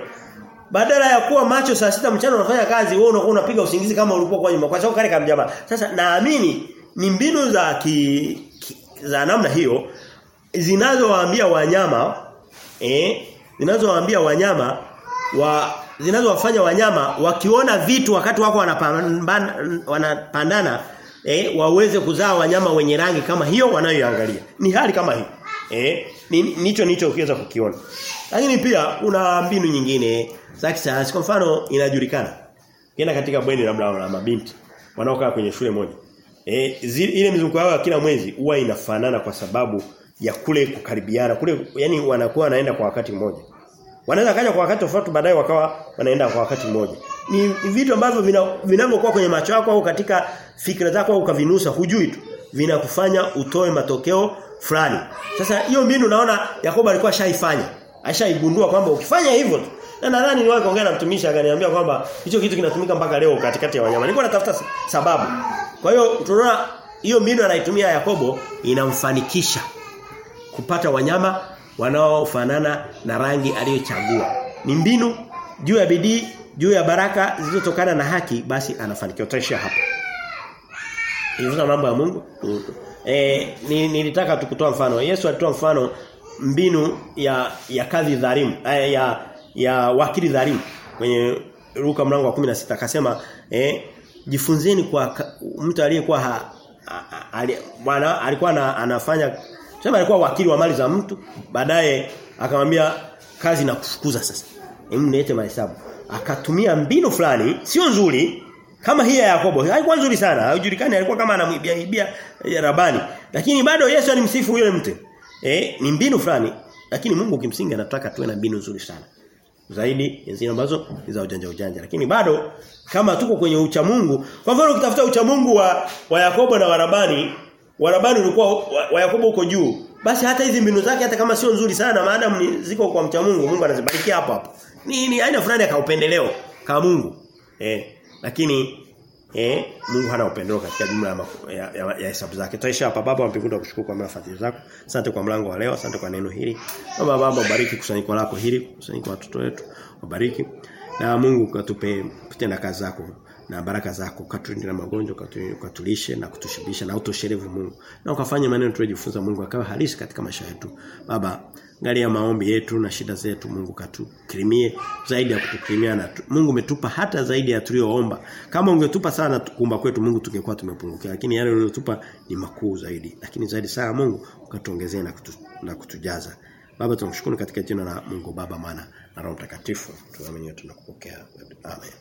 A: Badala ya kuwa macho saa sita mchana unafanya kazi wewe unakuwa unapiga usingizi kama ulikuwa kwa nyuma kwa sababu kale kama. Sasa naamini ni mbinu za ki, ki, za namna hiyo zinazowaambia wanyama eh zinazowaambia wanyama wa zinazowafanya wanyama wakiona vitu wakati wako wanapandana eh waweze kuzaa wanyama wenye rangi kama hiyo wanayoangalia. Ni hali kama hiyo. Eh nicho nicho ukiweza kukiona. Lakini pia kuna mbinu nyingine za kisayansi kwa mfano inajulikana. Kienda katika bweni labda la mabinti wanaokaa kwenye shule moja. Eh ile mizunguko yao kila mwezi huwa inafanana kwa sababu ya kule kukaribiana kule yani wanakuwa wanaenda kwa wakati mmoja. Wanaweza kaja kwa wakati tofauti baadaye wakawa wanaenda kwa wakati mmoja. Ni vitu ambavyo vinavyokuwa kwenye macho yako au katika fikra zako au ukavinusa hujui tu. Vinakufanya utoe matokeo fulani. Sasa hiyo mbinu naona Yakobo alikuwa shaifanya. Ashaigundua kwamba ukifanya hivyo tu. Na nadhani niwahi kuongea na mtumishi akaniambia kwamba hicho kitu kinatumika mpaka leo katikati ya wanyama. Nilikuwa natafuta sababu. Kwa hiyo tunaona hiyo mbinu anaitumia Yakobo inamfanikisha kupata wanyama wanaofanana na rangi aliyochagua. Ni mbinu juu ya bidii, juu ya baraka zilizotokana na haki basi anafanikiwa. Tutaishia hapa. Hizo mambo ya Mungu. Eh nilitaka tukutoa mfano. Yesu alitoa mfano mbinu ya ya kadhi dhalimu, ya ya wakili dhalimu kwenye Luka mlango wa 16 akasema eh jifunzeni kwa mtu aliyekuwa bwana alikuwa na, anafanya sema alikuwa wakili wa mali za mtu baadaye akamwambia kazi na kufukuza sasa hebu mahesabu akatumia mbinu fulani sio nzuri kama hii ya Yakobo haikuwa nzuri sana haijulikani alikuwa kama anamwibia ibia ya rabani. Lakini bado Yesu alimsifu yule mtu. Eh ni mbinu fulani lakini Mungu kimsingi anataka tuwe na mbinu nzuri sana. Zaidi zile ambazo ni za ujanja ujanja. Lakini bado kama tuko kwenye ucha Mungu kwa mfano ukitafuta ucha Mungu wa, wa Yakobo na Warabani Warabani ulikuwa wa, wa Yakobo uko juu basi hata hizi mbinu zake hata kama sio nzuri sana maadamu ziko kwa mcha Mungu Mungu anazibarikia hapo hapo. Ni aina fulani ya upendeleo kama Mungu. Eh lakini eh Mungu hana upendo katika jumla ya hesabu zake. Tutaisha hapa baba wa mbinguni tukushukuru kwa mema fadhili zako. Asante kwa mlango wa leo asante kwa neno hili. Baba baba bariki kusanyiko lako hili kusanyiko watoto wetu. Wabariki. Na Mungu katupe kutenda kazi zako na baraka zako katulinde na magonjwa katulishe na kutushibisha na utoshelevu Mungu. Na ukafanye maneno tuliyojifunza Mungu akawa halisi katika maisha yetu. Baba angalia maombi yetu na shida zetu Mungu katukirimie zaidi ya kutukirimia na Mungu umetupa hata zaidi ya tulioomba. Kama ungetupa sana kumba kwetu Mungu tungekuwa tumepungukia. Lakini yale uliyotupa ni makuu zaidi. Lakini zaidi sana Mungu ukatuongezea na, kutu, na kutujaza. Baba tunashukuru katika jina la Mungu Baba maana na Roho Mtakatifu. Tunaamini tunakupokea. Amen